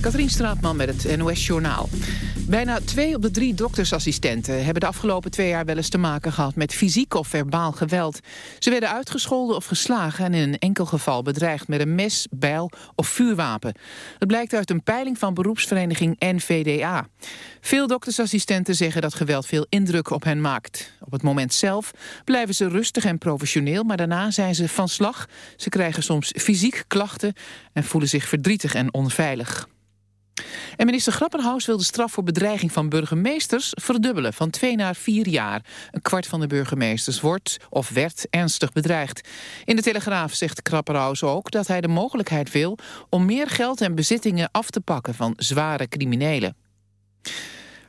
Katrien Straatman met het NOS Journaal. Bijna twee op de drie doktersassistenten hebben de afgelopen twee jaar wel eens te maken gehad met fysiek of verbaal geweld. Ze werden uitgescholden of geslagen en in een enkel geval bedreigd met een mes, bijl of vuurwapen. Het blijkt uit een peiling van beroepsvereniging NVDA. Veel doktersassistenten zeggen dat geweld veel indruk op hen maakt. Op het moment zelf blijven ze rustig en professioneel, maar daarna zijn ze van slag. Ze krijgen soms fysiek klachten en voelen zich verdrietig en onveilig. Minister Grappenhaus wil de straf voor bedreiging van burgemeesters verdubbelen, van twee naar vier jaar. Een kwart van de burgemeesters wordt of werd ernstig bedreigd. In de Telegraaf zegt Grappenhaus ook dat hij de mogelijkheid wil om meer geld en bezittingen af te pakken van zware criminelen.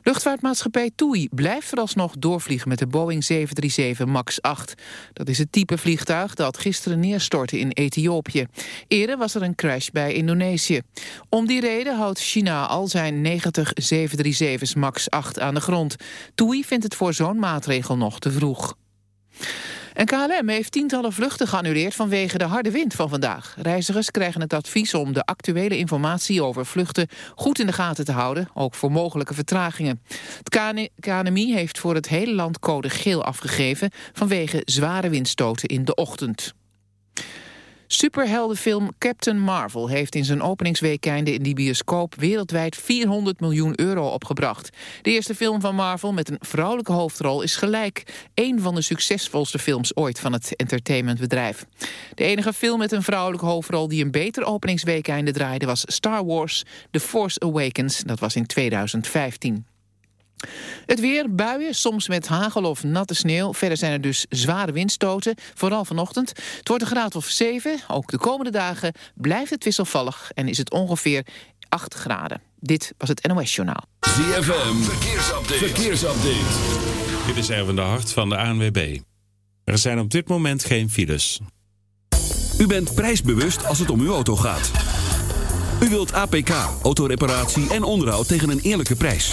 Luchtvaartmaatschappij TUI blijft vooralsnog doorvliegen met de Boeing 737 MAX 8. Dat is het type vliegtuig dat gisteren neerstortte in Ethiopië. Eerder was er een crash bij Indonesië. Om die reden houdt China al zijn 90 737's MAX 8 aan de grond. TUI vindt het voor zo'n maatregel nog te vroeg. En KLM heeft tientallen vluchten geannuleerd vanwege de harde wind van vandaag. Reizigers krijgen het advies om de actuele informatie over vluchten goed in de gaten te houden, ook voor mogelijke vertragingen. Het KNMI heeft voor het hele land code geel afgegeven vanwege zware windstoten in de ochtend. Superheldenfilm Captain Marvel heeft in zijn openingsweekende in die bioscoop wereldwijd 400 miljoen euro opgebracht. De eerste film van Marvel met een vrouwelijke hoofdrol is gelijk een van de succesvolste films ooit van het entertainmentbedrijf. De enige film met een vrouwelijke hoofdrol die een beter openingsweekende draaide was Star Wars The Force Awakens. Dat was in 2015. Het weer, buien, soms met hagel of natte sneeuw. Verder zijn er dus zware windstoten, vooral vanochtend. Het wordt een graad of 7. Ook de komende dagen blijft het wisselvallig en is het ongeveer 8 graden. Dit was het NOS Journaal. ZFM, verkeersupdate. verkeersupdate. Dit is Erwin de Hart van de ANWB. Er zijn op dit moment geen files. U bent prijsbewust als het om uw auto gaat. U wilt APK, autoreparatie en onderhoud tegen een eerlijke prijs.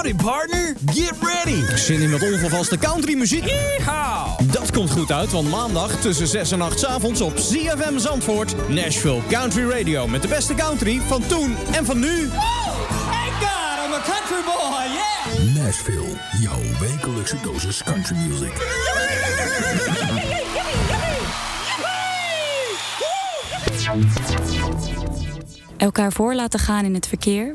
Howdy partner, get ready. Zin in wat ongevaste country muziek? Dat komt goed uit, want maandag tussen 6 en 8 's avonds op ZFM Zandvoort... Nashville Country Radio met de beste country van toen en van nu. Thank God I'm a country boy, yeah. Nashville, jouw wekelijkse dosis country music. Elkaar voor laten gaan in het verkeer.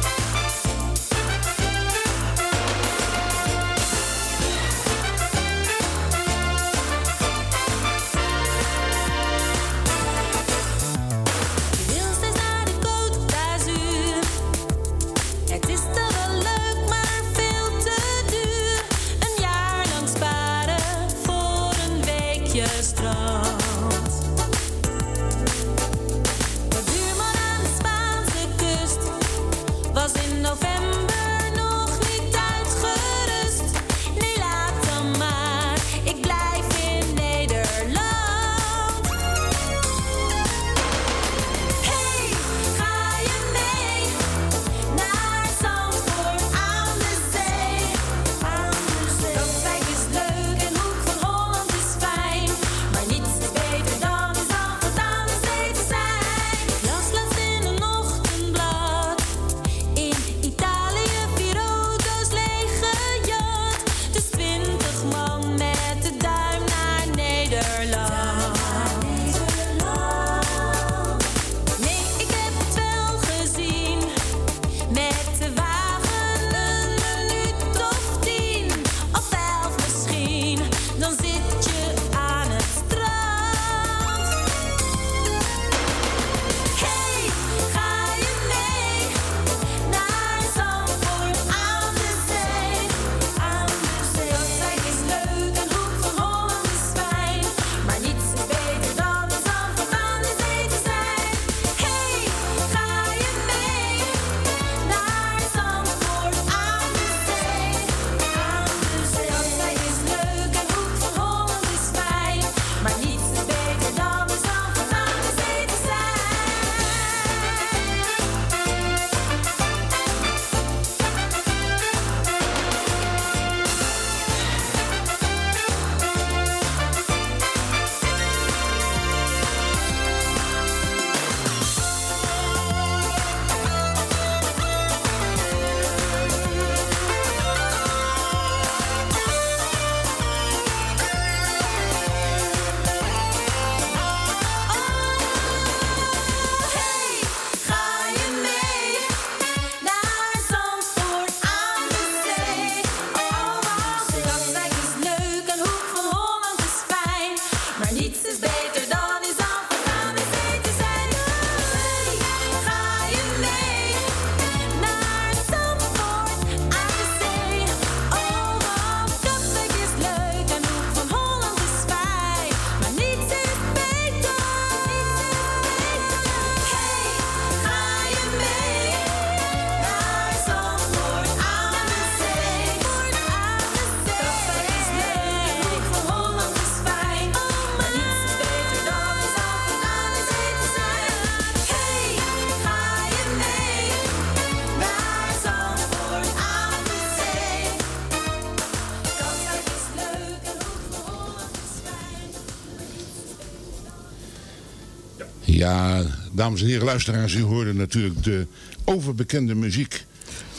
Dames en heren luisteraars, u hoorde natuurlijk de overbekende muziek.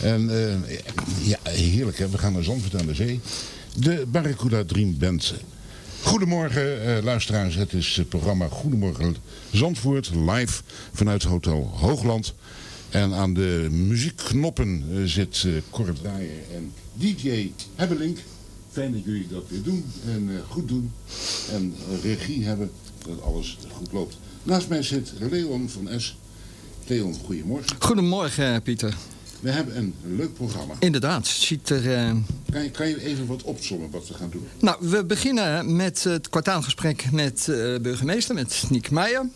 En eh, ja, heerlijk hè, we gaan naar Zandvoort aan de Zee. De Barracuda Dream Band. Goedemorgen eh, luisteraars, het is het programma Goedemorgen Zandvoort, live vanuit Hotel Hoogland. En aan de muziekknoppen eh, zit uh, Cor en DJ Hebbelink. Fijn dat jullie dat weer doen en goed doen. En regie hebben, dat alles goed loopt. Naast mij zit Leon van S. Leon, goedemorgen. Goedemorgen, Pieter. We hebben een leuk programma. Inderdaad, ziet er... eh, Kan je, kan je even wat opzommen wat we gaan doen? Nou, we beginnen met het kwartaalgesprek met eh, burgemeester, met Niek Meijer.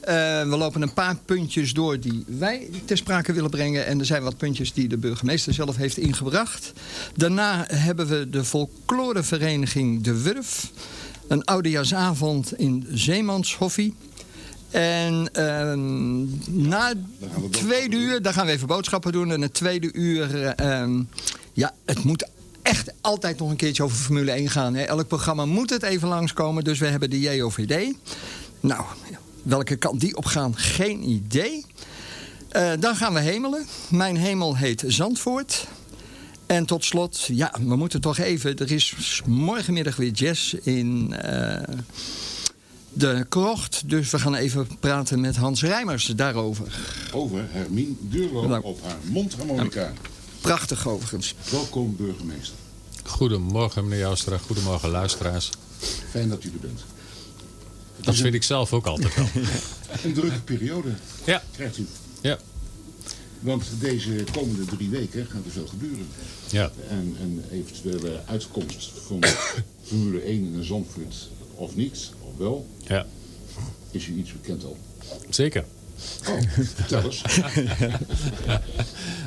Eh, we lopen een paar puntjes door die wij ter sprake willen brengen. En er zijn wat puntjes die de burgemeester zelf heeft ingebracht. Daarna hebben we de folklorevereniging De Wurf. Een oudejaarsavond in Zeemanshoffie. En ehm, na tweede uur, daar gaan we even boodschappen doen. En het tweede uur, eh, ehm, ja, het moet echt altijd nog een keertje over Formule 1 gaan. Hè. Elk programma moet het even langskomen. Dus we hebben de JOVD. Nou, welke kant die op gaan, geen idee. Eh, dan gaan we hemelen. Mijn hemel heet Zandvoort. En tot slot, ja, we moeten toch even... Er is morgenmiddag weer jazz in eh, de krocht. Dus we gaan even praten met Hans Rijmers daarover. Over Hermine Duurlo Nou. op haar mondharmonica. Prachtig overigens. Welkom burgemeester. Goedemorgen meneer Joustra, goedemorgen luisteraars. Fijn dat u er bent. Dat vind ik zelf ook altijd wel. Een drukke periode Ja. krijgt u. Ja. Want deze komende drie weken gaat er veel gebeuren. Ja. En een eventuele uitkomst van Formule 1 in Zandvoort of niet, Wel? Ja. Is u iets bekend al? Zeker. Oh, vertel eens.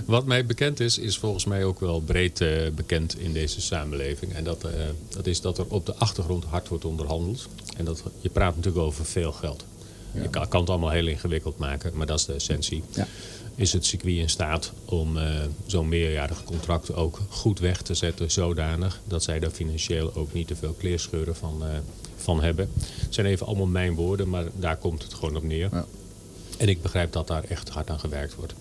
Wat mij bekend is, is volgens mij ook wel breed eh, bekend in deze samenleving. En dat, eh, dat is dat er op de achtergrond hard wordt onderhandeld. En dat, je praat natuurlijk over veel geld. Je kan, kan het allemaal heel ingewikkeld maken, maar dat is de essentie. Is het circuit in staat om eh, zo'n meerjarig contract ook goed weg te zetten, zodanig dat zij daar financieel ook niet te veel kleerscheuren van, van hebben. Het zijn even allemaal mijn woorden, maar daar komt het gewoon op neer. En ik begrijp dat daar echt hard aan gewerkt wordt.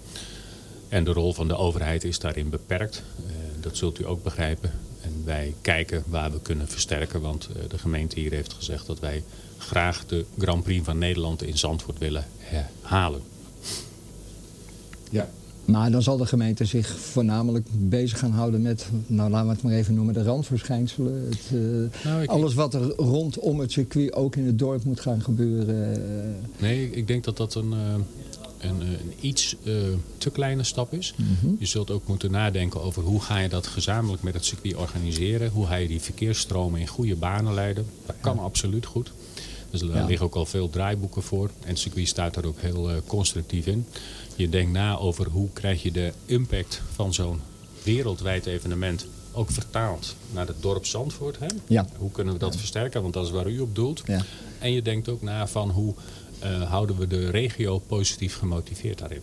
En de rol van de overheid is daarin beperkt. Eh, dat zult u ook begrijpen. En wij kijken waar we kunnen versterken. Want eh, de gemeente hier heeft gezegd dat wij graag de Grand Prix van Nederland in Zandvoort willen herhalen. Ja. Maar dan zal de gemeente zich voornamelijk bezig gaan houden met, nou laten we het maar even noemen, de randverschijnselen. Het, eh, Nou, alles wat er rondom het circuit ook in het dorp moet gaan gebeuren. eh, Nee, ik denk dat dat een, eh, een, een iets te kleine stap is. Mhm. Je zult ook moeten nadenken over hoe ga je dat gezamenlijk met het circuit organiseren. Hoe ga je die verkeersstromen in goede banen leiden. Dat kan absoluut goed. Dus daar Ja. liggen ook al veel draaiboeken voor. En het circuit staat daar ook heel eh, constructief in. Je denkt na over hoe krijg je de impact van zo'n wereldwijd evenement ook vertaald naar het dorp Zandvoort. Hè? Ja. Hoe kunnen we dat versterken? Want dat is waar u op doelt. Ja. En je denkt ook na van hoe eh, houden we de regio positief gemotiveerd daarin.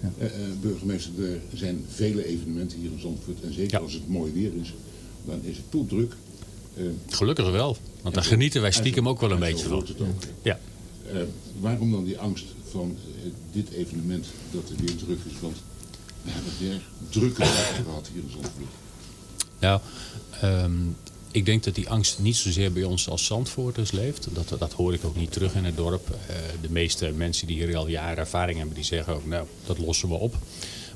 Eh, eh, burgemeester, er zijn vele evenementen hier in Zandvoort. En zeker als het mooi weer is, dan is het poeldruk. Eh, Gelukkig wel, want daar en genieten wij stiekem ook wel een beetje van. Ja. Eh, waarom dan die angst van eh, dit evenement dat er weer druk is? Want we hebben het weer drukke dagen gehad hier in Zandvoort. Nou, ehm, ik denk dat die angst niet zozeer bij ons als Zandvoorters leeft. Dat, dat hoor ik ook niet terug in het dorp. De meeste mensen die hier al jaren ervaring hebben, die zeggen ook, nou, dat lossen we op.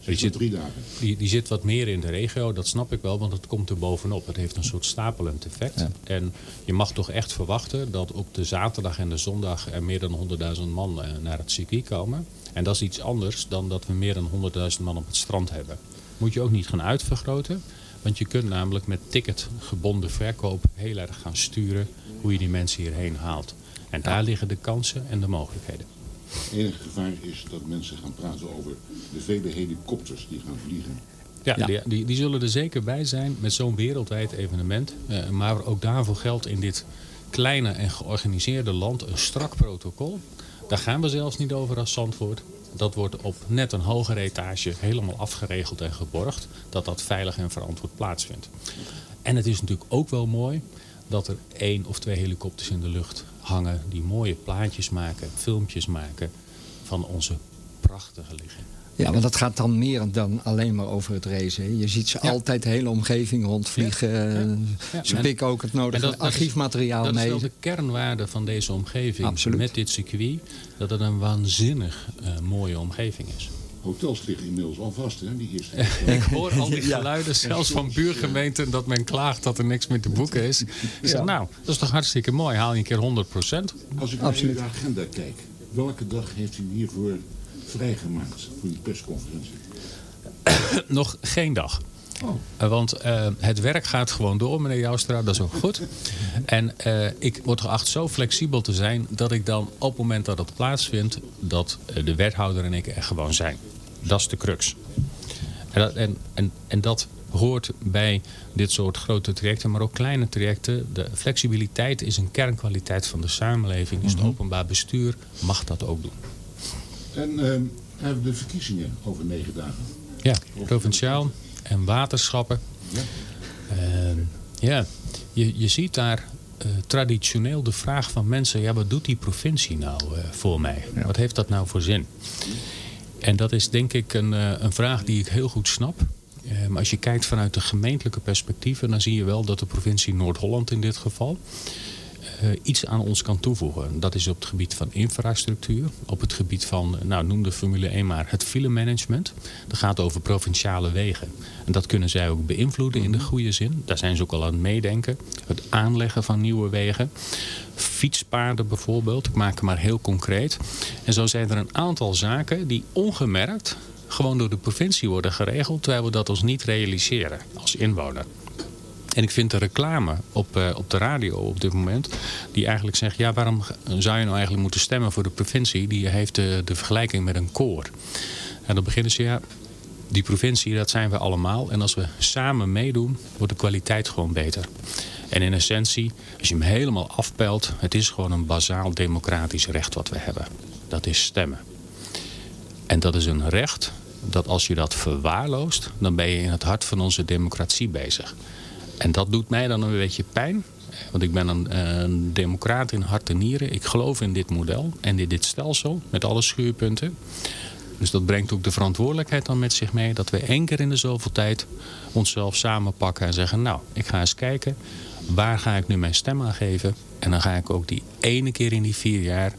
Die zit, drie dagen. Die, die zit wat meer in de regio, dat snap ik wel, want het komt er bovenop. Het heeft een soort stapelend effect. En je mag toch echt verwachten dat op de zaterdag en de zondag er meer dan 100.000 man eh, naar het circuit komen. En dat is iets anders dan dat we meer dan 100.000 man op het strand hebben. Moet je ook niet gaan uitvergroten. Want je kunt namelijk met ticketgebonden verkoop heel erg gaan sturen hoe je die mensen hierheen haalt. En daar liggen de kansen en de mogelijkheden. Het enige gevaar is dat mensen gaan praten over de vele helikopters die gaan vliegen. Ja, Die, die, die zullen er zeker bij zijn met zo'n wereldwijd evenement. Eh, maar ook daarvoor geldt in dit kleine en georganiseerde land een strak protocol. Daar gaan we zelfs niet over als Zandvoort. Dat wordt op net een hogere etage helemaal afgeregeld en geborgd. Dat dat veilig en verantwoord plaatsvindt. En het is natuurlijk ook wel mooi dat er één of twee helikopters in de lucht hangen. Die mooie plaatjes maken, filmpjes maken van onze prachtige ligging. Ja, want dat gaat dan meer dan alleen maar over het racen. hè. Je ziet ze altijd de hele omgeving rondvliegen. Ja, Ze en- pikken ook het nodige en dat- dat is- archiefmateriaal Dat mee. is wel de kernwaarde van deze omgeving Absoluut. met dit circuit. Dat het een waanzinnig eh, mooie omgeving is. Hotels liggen inmiddels al vast, hè, die eerste. Ik hoor al die Ja. geluiden, zelfs van buurgemeenten, dat men klaagt dat er niks meer te boeken is. Ik zeg, nou, dat is toch hartstikke mooi. Haal je een keer 100% Als ik naar uw agenda kijk, welke dag heeft u hiervoor vrijgemaakt voor die persconferentie? Nog geen dag. Oh. Eh, Want eh, het werk gaat gewoon door, meneer Joustra. Dat is ook goed. En eh, ik word geacht zo flexibel te zijn... dat ik dan op het moment dat het plaatsvindt... dat de wethouder en ik er gewoon zijn. Dat is de crux. En dat, en, en, en dat hoort bij dit soort grote trajecten, maar ook kleine trajecten. De flexibiliteit is een kernkwaliteit van de samenleving. Dus het openbaar bestuur mag dat ook doen. En ehm, hebben we de verkiezingen over negen dagen. Ja, provinciaal en waterschappen. Ja, je, je ziet daar eh, traditioneel de vraag van mensen... ja, wat doet die provincie nou eh, voor mij? Wat heeft dat nou voor zin? En dat is denk ik een, eh, een vraag die ik heel goed snap. Eh, maar als je kijkt vanuit de gemeentelijke perspectieven... dan zie je wel dat de provincie Noord-Holland in dit geval... eh, iets aan ons kan toevoegen. Dat is op het gebied van infrastructuur. Op het gebied van, nou noem de Formule 1 maar, het filemanagement. Dat gaat over provinciale wegen. En dat kunnen zij ook beïnvloeden in de goede zin. Daar zijn ze ook al aan het meedenken. Het aanleggen van nieuwe wegen. Fietspaden bijvoorbeeld. Ik maak het maar heel concreet. En zo zijn er een aantal zaken die ongemerkt gewoon door de provincie worden geregeld. Terwijl we dat ons niet realiseren als inwoner. En ik vind de reclame op, eh, op de radio op dit moment... die eigenlijk zegt... ja, waarom zou je nou eigenlijk moeten stemmen voor de provincie... die heeft de, de vergelijking met een koor. En dan beginnen ze... ja, die provincie, dat zijn we allemaal. En als we samen meedoen, wordt de kwaliteit gewoon beter. En in essentie, als je hem helemaal afpelt... het is gewoon een bazaal democratisch recht wat we hebben. Dat is stemmen. En dat is een recht dat als je dat verwaarloost... dan ben je in het hart van onze democratie bezig. En dat doet mij dan een beetje pijn. Want ik ben een, democraat in hart en nieren. Ik geloof in dit model en in dit stelsel met alle schuurpunten. Dus dat brengt ook de verantwoordelijkheid dan met zich mee... dat we één keer in de zoveel tijd onszelf samenpakken en zeggen... nou, ik ga eens kijken, waar ga ik nu mijn stem aan geven? En dan ga ik ook die ene keer in die vier jaar...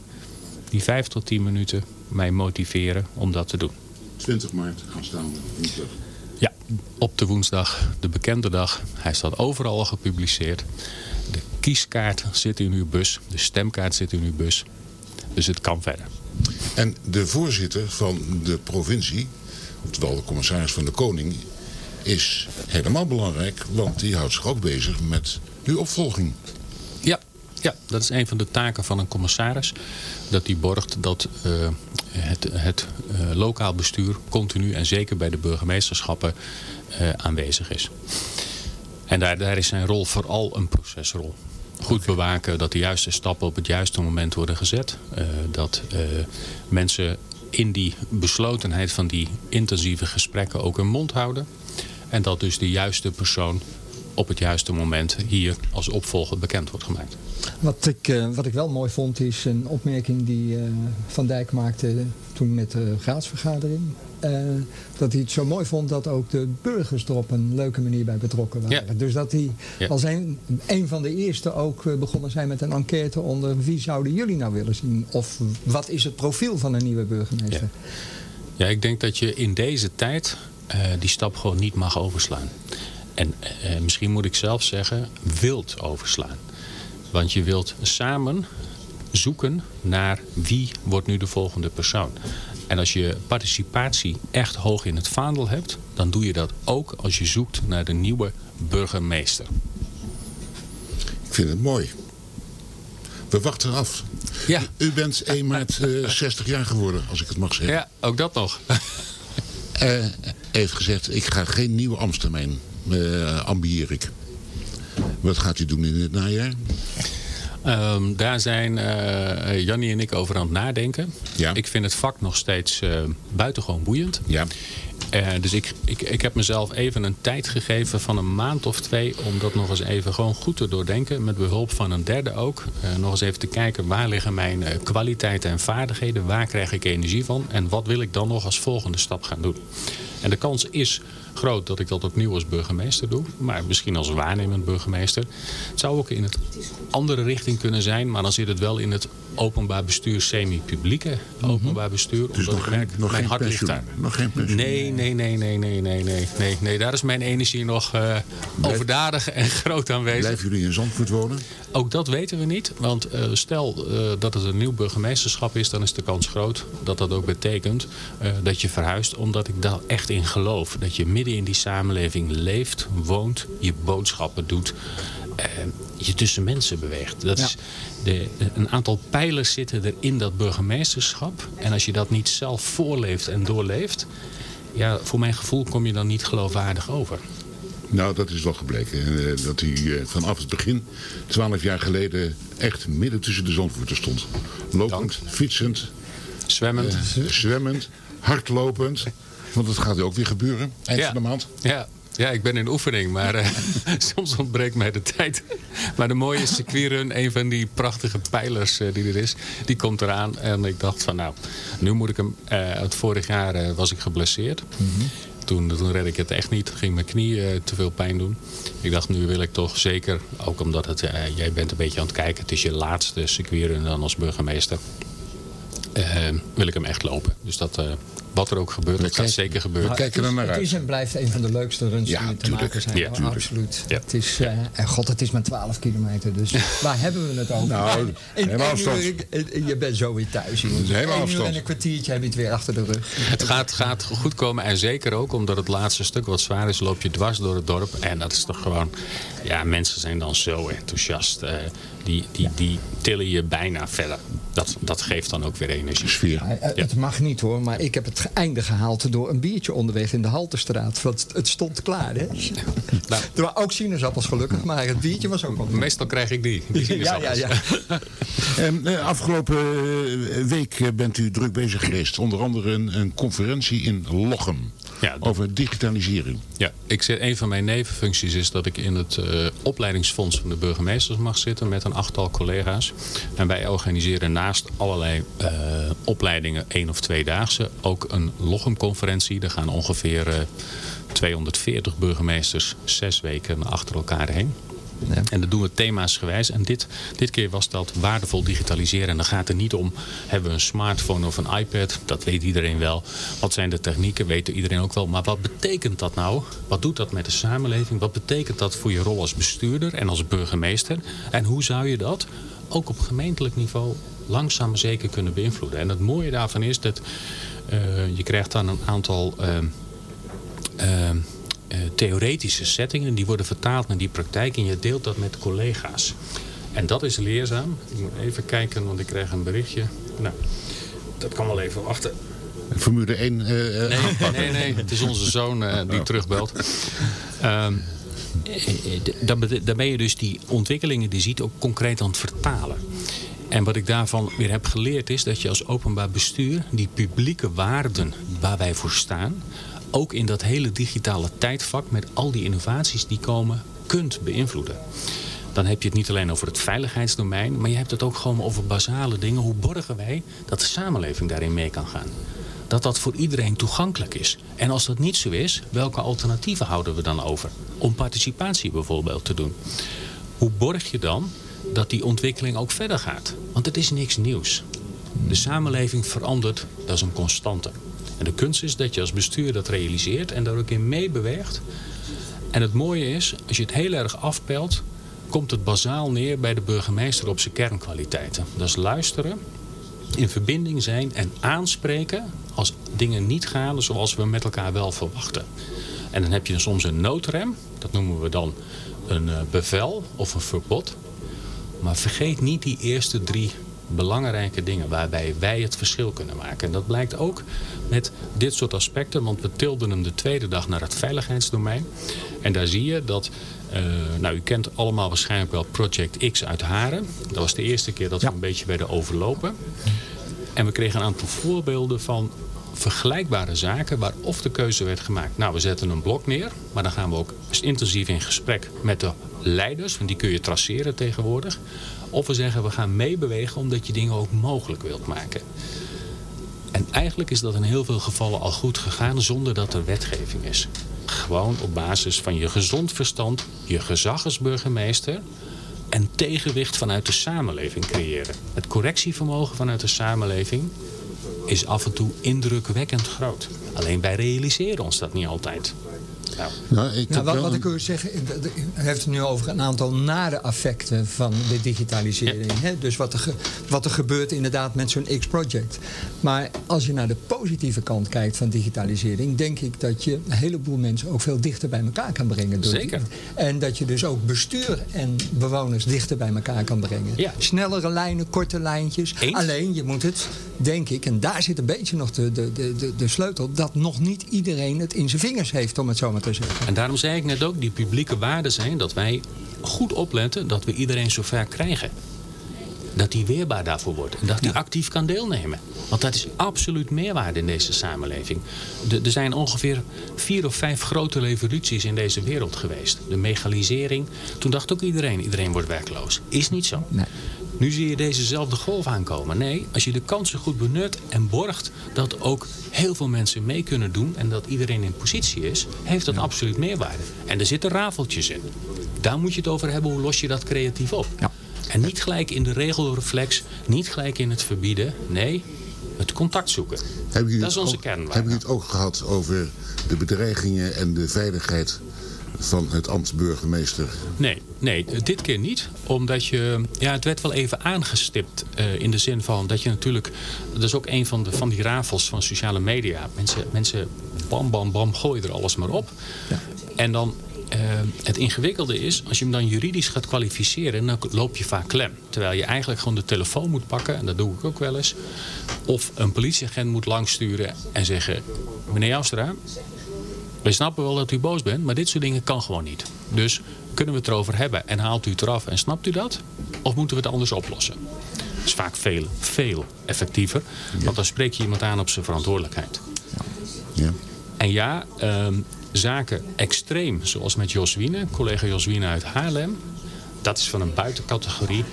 die vijf tot tien minuten mij motiveren om dat te doen. 20 maart gaan staan. Ja, op de woensdag, de bekende dag. Hij staat overal al gepubliceerd. De kieskaart zit in uw bus. De stemkaart zit in uw bus. Dus het kan verder. En de voorzitter van de provincie, oftewel de commissaris van de Koning, is helemaal belangrijk, want die houdt zich ook bezig met uw opvolging. Ja, ja, dat is een van de taken van een commissaris. Dat die borgt dat eh, het, het eh, lokaal bestuur continu en zeker bij de burgemeesterschappen eh, aanwezig is. En daar, daar is zijn rol vooral een procesrol. Goed bewaken dat de juiste stappen op het juiste moment worden gezet. Eh, dat mensen in die beslotenheid van die intensieve gesprekken ook hun mond houden. En dat dus de juiste persoon op het juiste moment hier als opvolger bekend wordt gemaakt. Wat ik, eh, wat ik wel mooi vond is een opmerking die eh, Van Dijk maakte toen met de raadsvergadering. Eh, dat hij het zo mooi vond dat ook de burgers er op een leuke manier bij betrokken waren. Dus dat hij Ja. als een, een van de eerste ook begonnen zijn met een enquête onder wie zouden jullie nou willen zien? Of wat is het profiel van een nieuwe burgemeester? Ja, ik denk dat je in deze tijd die stap gewoon niet mag overslaan. En misschien moet ik zelf zeggen, wilt overslaan. Want je wilt samen zoeken naar wie wordt nu de volgende persoon. En als je participatie echt hoog in het vaandel hebt... dan doe je dat ook als je zoekt naar de nieuwe burgemeester. Ik vind het mooi. We wachten af. Ja. U bent 1 maart eh, 60 jaar geworden, als ik het mag zeggen. Ja, ook dat nog. Eh, heeft gezegd, ik ga geen nieuwe ambtstermijn eh ambieer ik. Wat gaat u doen in het najaar? Ehm, daar zijn eh Jannie en ik over aan het nadenken. Ik vind het vak nog steeds eh, buitengewoon boeiend. Ja. Eh, dus ik, ik, ik heb mezelf even een tijd gegeven van een maand of twee... om dat nog eens even gewoon goed te doordenken. Met behulp van een derde ook. Nog eens even te kijken waar liggen mijn kwaliteiten en vaardigheden. Waar krijg ik energie van? En wat wil ik dan nog als volgende stap gaan doen? En de kans is groot dat ik dat opnieuw als burgemeester doe. Maar misschien als waarnemend burgemeester. Het zou ook in het andere richting kunnen zijn. Maar dan zit het wel in het openbaar bestuur, semi-publieke openbaar bestuur. Dus nog ik geen- merk, nog mijn geen hart ligt pensioen? daar. Nog geen pensioen? Nee, nee, nee, nee, nee, nee, nee, nee, nee. Daar is mijn energie nog eh, overdadig en groot aanwezig. Blijven jullie in Zandvoort wonen? Ook dat weten we niet. Want eh, stel eh, dat het een nieuw burgemeesterschap is... dan is de kans groot dat dat ook betekent dat je verhuist. Omdat ik daar echt in geloof. Dat je midden in die samenleving leeft, woont, je boodschappen doet... eh, je tussen mensen beweegt. Dat is de, een aantal pijlers zitten er in dat burgemeesterschap. En als je dat niet zelf voorleeft en doorleeft... Ja, voor mijn gevoel kom je dan niet geloofwaardig over. Nou, dat is wel gebleken. eh, dat u eh, vanaf het begin, twaalf jaar geleden, echt midden tussen de Zandvoorten stond. Lopend, fietsend. Zwemmend. eh, zwemmend, hardlopend. Want dat gaat ook weer gebeuren, eind Ja. van de maand. Ja. Ja, ik ben in oefening, maar eh, soms ontbreekt mij de tijd. Maar de mooie circuitrun, een van die prachtige pijlers eh, die er is, die komt eraan. En ik dacht van nou, nu moet ik hem... eh, het vorig jaar was ik geblesseerd. Toen, toen redde ik het echt niet. Ging mijn knie te veel pijn doen. Ik dacht, nu wil ik toch zeker, ook omdat het, jij bent een beetje aan het kijken. Het is je laatste circuitrun dan als burgemeester. wil ik hem echt lopen. Dus dat, wat er ook gebeurt, dat gaat zeker gebeuren. Maar het is- Het is en blijft een van de leukste runs die er te maken zijn. Ja, hoor. Absoluut. Het is, eh, en god, het is maar 12 kilometer. Dus waar hebben we het over? Nou, in helemaal afstand. uur, je bent zo weer thuis. jongens. Helemaal afstand. en een kwartiertje heb je het weer achter de rug. Het gaat, gaat goed komen en zeker ook omdat het laatste stuk wat zwaar is, loop je dwars door het dorp. En dat is toch gewoon, ja, mensen zijn dan zo enthousiast. eh, die, die, die tillen je bijna verder. Dat, dat geeft dan ook weer energie. Sfeer. Ja, Het mag niet hoor, maar ik heb het einde gehaald door een biertje onderweg in de Halterstraat. Want het stond klaar, hè? Nou. Er waren ook sinaasappels gelukkig, maar het biertje was ook al Meestal krijg ik die. die Ja, ja, ja. Ehm, eh, afgelopen eh, week eh, bent u druk bezig geweest. Onder andere een, een conferentie in Lochem. Ja, over digitalisering. Ja, ik zit, een van mijn nevenfuncties is dat ik in het eh, opleidingsfonds van de burgemeesters mag zitten met een achttal collega's. En wij organiseren naast allerlei eh, opleidingen, één of tweedaagse, ook een Lochem-conferentie. Daar gaan ongeveer eh, 240 burgemeesters zes weken achter elkaar heen. En dat doen we thema's En dit, dit keer was dat waardevol digitaliseren. En dan gaat het niet om, hebben we een smartphone of een iPad? Dat weet iedereen wel. Wat zijn de technieken? Weet iedereen ook wel. Maar wat betekent dat nou? Wat doet dat met de samenleving? Wat betekent dat voor je rol als bestuurder en als burgemeester? En hoe zou je dat ook op gemeentelijk niveau langzaam zeker kunnen beïnvloeden? En het mooie daarvan is dat eh, je krijgt dan een aantal... ehm, ehm, eh, theoretische settingen. Die worden vertaald naar die praktijk en je deelt dat met collega's. En dat is leerzaam. Ik moet even kijken, want ik krijg een berichtje. Nou, dat kan wel even wachten. Formule 1 eh, eh, Nee, nee, nee. Het is onze zoon eh, die terugbelt. Eh, eh, d- dan dan ben je dus die ontwikkelingen die je ziet ook concreet aan het vertalen. En wat ik daarvan weer heb geleerd is dat je als openbaar bestuur die publieke waarden waar wij voor staan, ook in dat hele digitale tijdvak met al die innovaties die komen, kunt beïnvloeden. Dan heb je het niet alleen over het veiligheidsdomein, maar je hebt het ook gewoon over basale dingen. Hoe borgen wij dat de samenleving daarin mee kan gaan? Dat dat voor iedereen toegankelijk is. En als dat niet zo is, welke alternatieven houden we dan over? Om participatie bijvoorbeeld te doen. Hoe borg je dan dat die ontwikkeling ook verder gaat? Want het is niks nieuws. De samenleving verandert, dat is een constante. En de kunst is dat je als bestuur dat realiseert en daar ook in meebeweegt. En het mooie is, als je het heel erg afpelt, komt het bazaal neer bij de burgemeester op zijn kernkwaliteiten. Dat is luisteren, in verbinding zijn en aanspreken als dingen niet gaan zoals we met elkaar wel verwachten. En dan heb je soms een noodrem, dat noemen we dan een eh, bevel of een verbod. Maar vergeet niet die eerste drie belangrijke dingen waarbij wij het verschil kunnen maken. En dat blijkt ook met dit soort aspecten, want we tilden hem de tweede dag naar het veiligheidsdomein. En daar zie je dat, eh, nou u kent allemaal waarschijnlijk wel Project X uit Haren. Dat was de eerste keer dat we een beetje werden overlopen. En we kregen een aantal voorbeelden van vergelijkbare zaken waar of de keuze werd gemaakt. Nou, we zetten een blok neer, maar dan gaan we ook intensief in gesprek met de leiders, want die kun je traceren tegenwoordig. Of we zeggen we gaan meebewegen omdat je dingen ook mogelijk wilt maken. En eigenlijk is dat in heel veel gevallen al goed gegaan zonder dat er wetgeving is. Gewoon op basis van je gezond verstand, je gezag als burgemeester en tegenwicht vanuit de samenleving creëren. Het correctievermogen vanuit de samenleving is af en toe indrukwekkend groot. Alleen wij realiseren ons dat niet altijd. Nou, Nou, ik Nou, wat, ik wil zeggen, u heeft het nu over een aantal nare effecten van de digitalisering. Hè? Dus wat er, ge- wat er gebeurt inderdaad met zo'n X-project. Maar als je naar de positieve kant kijkt van digitalisering, denk ik dat je een heleboel mensen ook veel dichter bij elkaar kan brengen. door- Zeker. En dat je dus ook bestuur en bewoners dichter bij elkaar kan brengen. Ja. Snellere lijnen, korte lijntjes. Eens. Alleen je moet het, denk ik, en daar zit een beetje nog de, de, de, de, de sleutel, dat nog niet iedereen het in zijn vingers heeft, om het zo maar En daarom zei ik net ook, die publieke waarden zijn dat wij goed opletten dat we iedereen zover krijgen. Dat die weerbaar daarvoor wordt. En dat die actief kan deelnemen. Want dat is absoluut meerwaarde in deze samenleving. De- er zijn ongeveer vier of vijf grote revoluties in deze wereld geweest. De megalisering. Toen dacht ook iedereen, iedereen wordt werkloos. Is niet zo. Nu zie je dezezelfde golf aankomen. Nee, als je de kansen goed benut en borgt dat ook heel veel mensen mee kunnen doen en dat iedereen in positie is, heeft dat absoluut meerwaarde. En er zitten rafeltjes in. Daar moet je het over hebben, hoe los je dat creatief op. En niet gelijk in de regelreflex, niet gelijk in het verbieden. Nee, Het contact zoeken. Hebben jullie Dat is onze ook- kernwaarde. Hebben jullie het ook gehad over de bedreigingen en de veiligheid van het ambt burgemeester? Nee, nee, dit keer niet. Omdat je, ja, het werd wel even aangestipt eh, in de zin van dat je natuurlijk, dat is ook een van, de, van die rafels van sociale media. Mensen, mensen bam, bam, bam, gooien er alles maar op. En dan, eh, het ingewikkelde is, als je hem dan juridisch gaat kwalificeren, dan loop je vaak klem. Terwijl je eigenlijk gewoon de telefoon moet pakken, en dat doe ik ook wel eens. Of een politieagent moet langsturen en zeggen, meneer Joustra, wij snappen wel dat u boos bent, maar dit soort dingen kan gewoon niet. Dus kunnen we het erover hebben en haalt u het eraf en snapt u dat? Of moeten we het anders oplossen? Dat is vaak veel, veel effectiever. Want dan spreek je iemand aan op zijn verantwoordelijkheid. Ja. En ja, ehm, zaken extreem, zoals met Joswine, collega Joswine uit Haarlem. Dat is van een buitencategorie.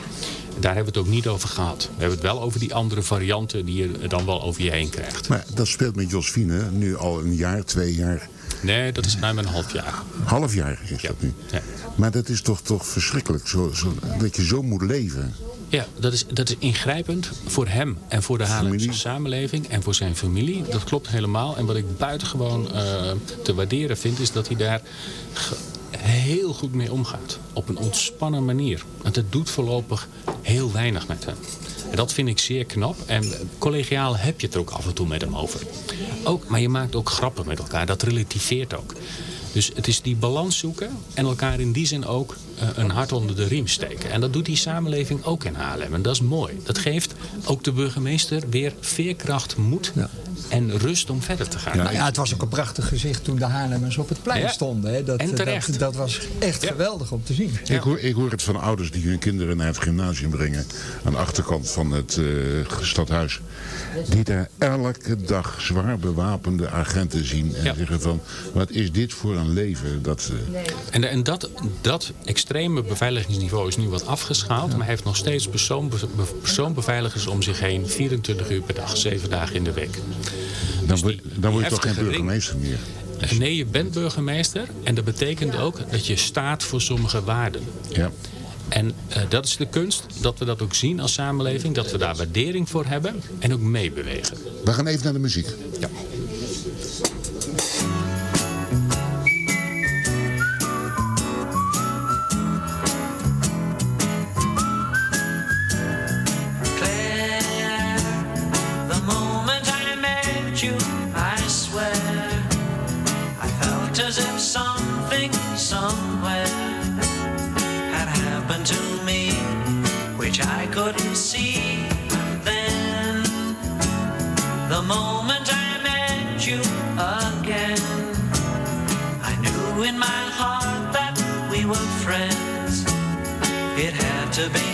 Daar hebben we het ook niet over gehad. We hebben het wel over die andere varianten die je dan wel over je heen krijgt. Maar dat speelt met Josfine nu al een jaar, twee jaar. Nee, dat is ruim een half jaar. Half jaar is dat nu. Maar dat is toch, toch verschrikkelijk, zo, zo, dat je zo moet leven. Ja, dat is, dat is ingrijpend voor hem en voor de Haarlemse samenleving en voor zijn familie. Dat klopt helemaal. En wat ik buitengewoon eh, te waarderen vind, is dat hij daar heel goed mee omgaat. Op een ontspannen manier. Want het doet voorlopig heel weinig met hem. En dat vind ik zeer knap. En collegiaal heb je het er ook af en toe met hem over. Ook, maar je maakt ook grappen met elkaar. Dat relativeert ook. Dus het is die balans zoeken en elkaar in die zin ook eh, een hart onder de riem steken. En dat doet die samenleving ook in Haarlem. En dat is mooi. Dat geeft ook de burgemeester weer veerkracht, moed en rust om verder te gaan. Nou ja, het was ook een prachtig gezicht toen de Haarlemmers op het plein Ja. stonden. Hè. Dat, En eh, terecht. Dat, dat was echt geweldig om te zien. Ik, hoor, ik hoor het van ouders die hun kinderen naar het gymnasium brengen. Aan de achterkant van het eh, stadhuis. Die daar elke dag zwaar bewapende agenten zien. En zeggen van, wat is dit voor een leven? Dat, eh, En, en dat, dat extreme beveiligingsniveau is nu wat afgeschaald. Maar hij heeft nog steeds persoon, persoonbeveiligers om zich heen. 24 uur per dag, 7 dagen in de week. Dan, word- dan word je toch geen burgemeester meer? Nee, je bent burgemeester. En dat betekent ook dat je staat voor sommige waarden. Ja. En eh, dat is de kunst, dat we dat ook zien als samenleving. Dat we daar waardering voor hebben en ook meebewegen. We gaan even naar de muziek. Ja. To be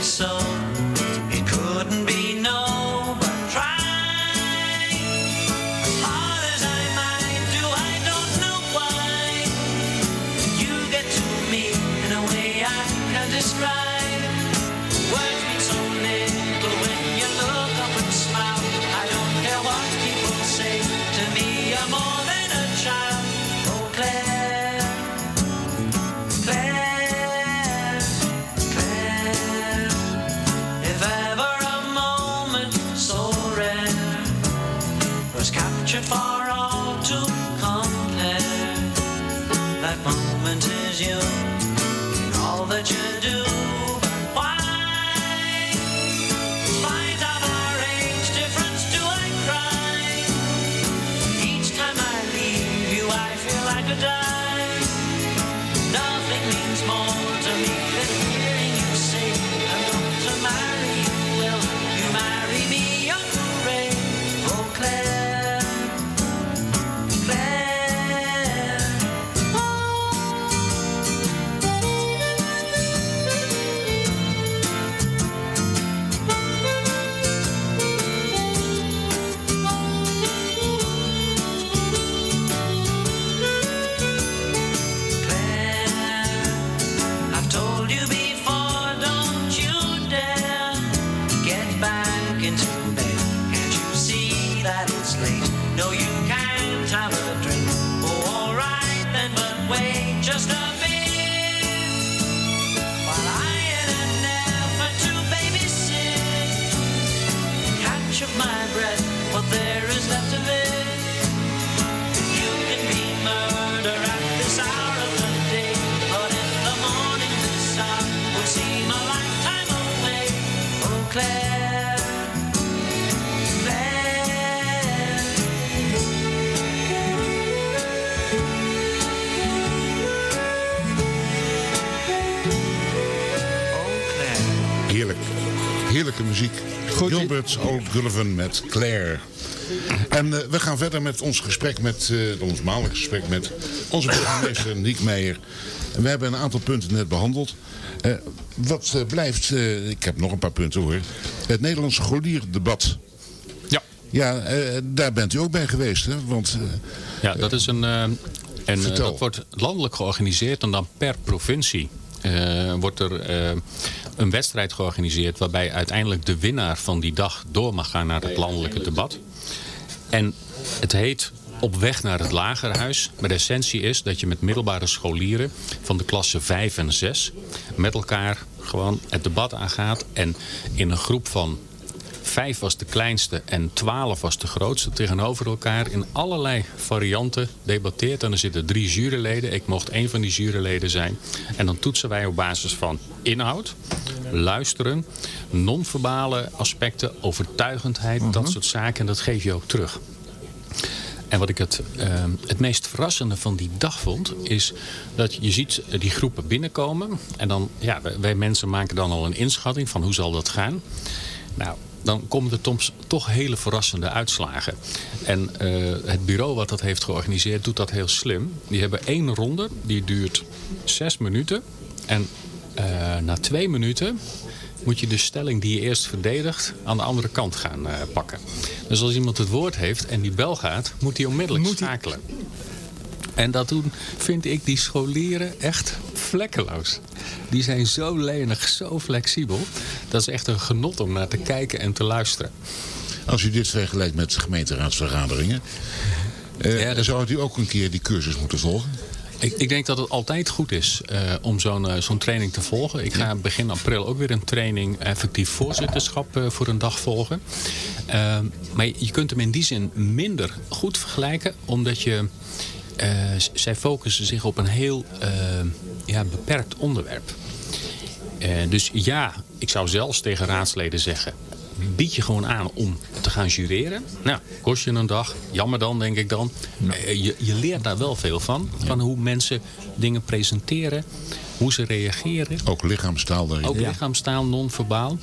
muziek. Gilbert O'Gullivan met Claire. En eh, we gaan verder met ons gesprek met, eh, ons maandelijks gesprek met onze burgemeester Niek Meijer. En we hebben een aantal punten net behandeld. Eh, wat blijft, eh, ik heb nog een paar punten hoor. Het Nederlandse scholierdebat. Ja. Ja, eh, daar bent u ook bij geweest hè? Want eh, Ja, dat is een. en dat wordt landelijk georganiseerd en dan per provincie. Eh, wordt er eh, een wedstrijd georganiseerd waarbij uiteindelijk de winnaar van die dag door mag gaan naar het landelijke debat. En het heet op weg naar het lagerhuis. Maar de essentie is dat je met middelbare scholieren van de klasse 5 en 6 met elkaar gewoon het debat aangaat. En in een groep van 5 was de kleinste en 12 was de grootste tegenover elkaar in allerlei varianten debatteert. En er zitten drie juryleden. Ik mocht één van die juryleden zijn. En dan toetsen wij op basis van inhoud, luisteren, non-verbale aspecten, overtuigendheid, dat soort zaken. En dat geef je ook terug. En wat ik het, eh, het meest verrassende van die dag vond, is dat je ziet die groepen binnenkomen. En dan, ja, wij, wij mensen maken dan al een inschatting van hoe zal dat gaan. Nou, dan komen er soms toch hele verrassende uitslagen. En eh, het bureau wat dat heeft georganiseerd doet dat heel slim. Die hebben één ronde, die duurt zes minuten. En eh, na twee minuten moet je de stelling die je eerst verdedigt aan de andere kant gaan eh, pakken. Dus als iemand het woord heeft en die bel gaat, moet hij onmiddellijk schakelen. En dat doen vind ik die scholieren echt vlekkeloos. Die zijn zo lenig, zo flexibel. Dat is echt een genot om naar te kijken en te luisteren. als u dit vergelijkt met gemeenteraadsvergaderingen... dan zou u ook een keer die cursus moeten volgen. Ik, ik denk dat het altijd goed is eh, om zo'n eh, zo'n training te volgen. Ik ga begin april ook weer een training effectief voorzitterschap voor een dag volgen. Maar je kunt hem in die zin minder goed vergelijken. Omdat je, eh, zij focussen zich op een heel eh, ja, beperkt onderwerp. Eh, dus ja, ik zou zelfs tegen raadsleden zeggen... bied je gewoon aan om te gaan jureren. Nou, kost je een dag. Jammer dan, denk ik dan. Eh, je, je leert daar wel veel van. Van hoe mensen dingen presenteren. Hoe ze reageren. Ook lichaamstaal daarin. Ook lichaamstaal, non-verbaal.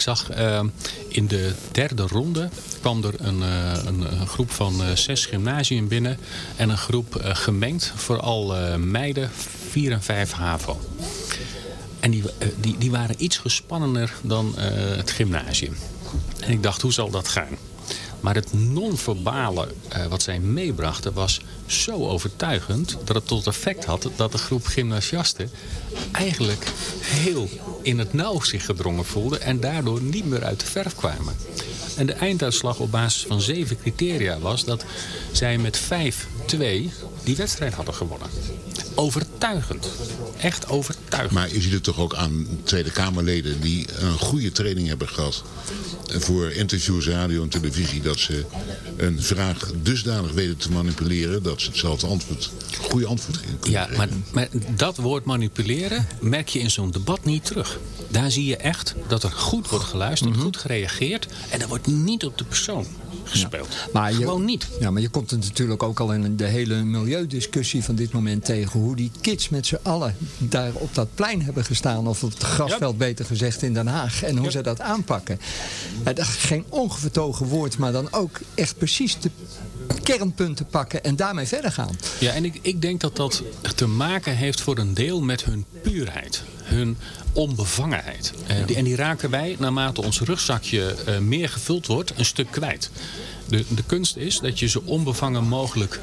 Ik zag eh, in de derde ronde kwam er een, eh, een, groep van eh, zes gymnasium binnen. En een groep eh, gemengd, vooral meiden, 4 en 5 HAVO. En die, die, die waren iets gespannender dan het gymnasium. En ik dacht, hoe zal dat gaan? Maar het non-verbale eh, wat zij meebrachten was zo overtuigend... dat het tot effect had dat de groep gymnasiasten eigenlijk heel in het nauw zich gedrongen voelde... en daardoor niet meer uit de verf kwamen. En de einduitslag op basis van zeven criteria was dat zij met 5-2 die wedstrijd hadden gewonnen. Overtuigend. Echt overtuigend. Maar je ziet het toch ook aan Tweede Kamerleden die een goede training hebben gehad voor interviews, radio en televisie. Dat ze een vraag dusdanig weten te manipuleren dat ze hetzelfde antwoord, goede antwoord kunnen Ja, maar, maar dat woord manipuleren merk je in zo'n debat niet terug. Daar zie je echt dat er goed wordt geluisterd, goed gereageerd. En er wordt niet op de persoon gespeeld. Maar je, Gewoon niet. Ja, maar je komt het natuurlijk ook al in de hele milieudiscussie van dit moment tegen. Hoe die kids met z'n allen daar op dat plein hebben gestaan. Of op het grasveld beter gezegd in Den Haag. En hoe ze dat aanpakken. Dat- geen ongevertogen woord, maar dan ook echt precies de kernpunten pakken en daarmee verder gaan. Ja, en ik, ik denk dat dat te maken heeft voor een deel met hun puurheid. Hun onbevangenheid. Eh, die, en die raken wij, naarmate ons rugzakje eh, meer gevuld wordt, een stuk kwijt. De, de kunst is dat je zo onbevangen mogelijk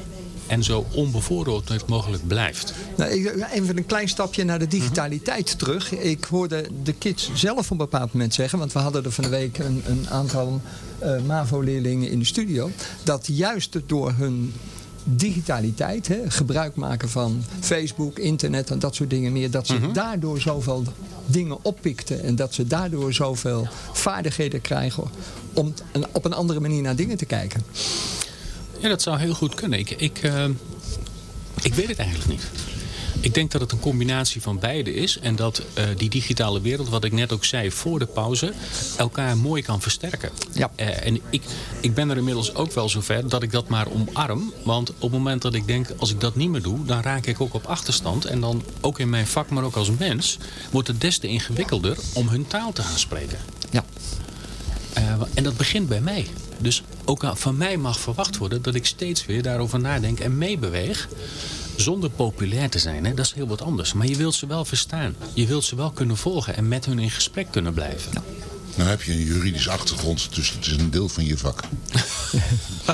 en zo onbevooroordeeld mogelijk blijft. Nou, even een klein stapje naar de digitaliteit terug. Ik hoorde de kids zelf op een bepaald moment zeggen... want we hadden er van de week een, een aantal eh, MAVO-leerlingen in de studio... dat juist door hun digitaliteit, hè, gebruik maken van Facebook, internet en dat soort dingen meer... dat ze daardoor zoveel dingen oppikten... en dat ze daardoor zoveel vaardigheden krijgen... om op een andere manier naar dingen te kijken. Ja, dat zou heel goed kunnen. Ik, ik, eh, ik weet het eigenlijk niet. Ik denk dat het een combinatie van beide is. En dat eh, die digitale wereld, wat ik net ook zei voor de pauze, elkaar mooi kan versterken. Ja. Eh, en ik, ik ben er inmiddels ook wel zover dat ik dat maar omarm. Want op het moment dat ik denk, als ik dat niet meer doe, dan raak ik ook op achterstand. En dan ook in mijn vak, maar ook als mens, wordt het des te ingewikkelder om hun taal te gaan spreken. Ja. Eh, en dat begint bij mij. Dus ook van mij mag verwacht worden dat ik steeds weer daarover nadenk en meebeweeg. Zonder populair te zijn, hè? dat is heel wat anders. Maar je wilt ze wel verstaan. Je wilt ze wel kunnen volgen en met hun in gesprek kunnen blijven. Nou heb je een juridische achtergrond, dus het is een deel van je vak.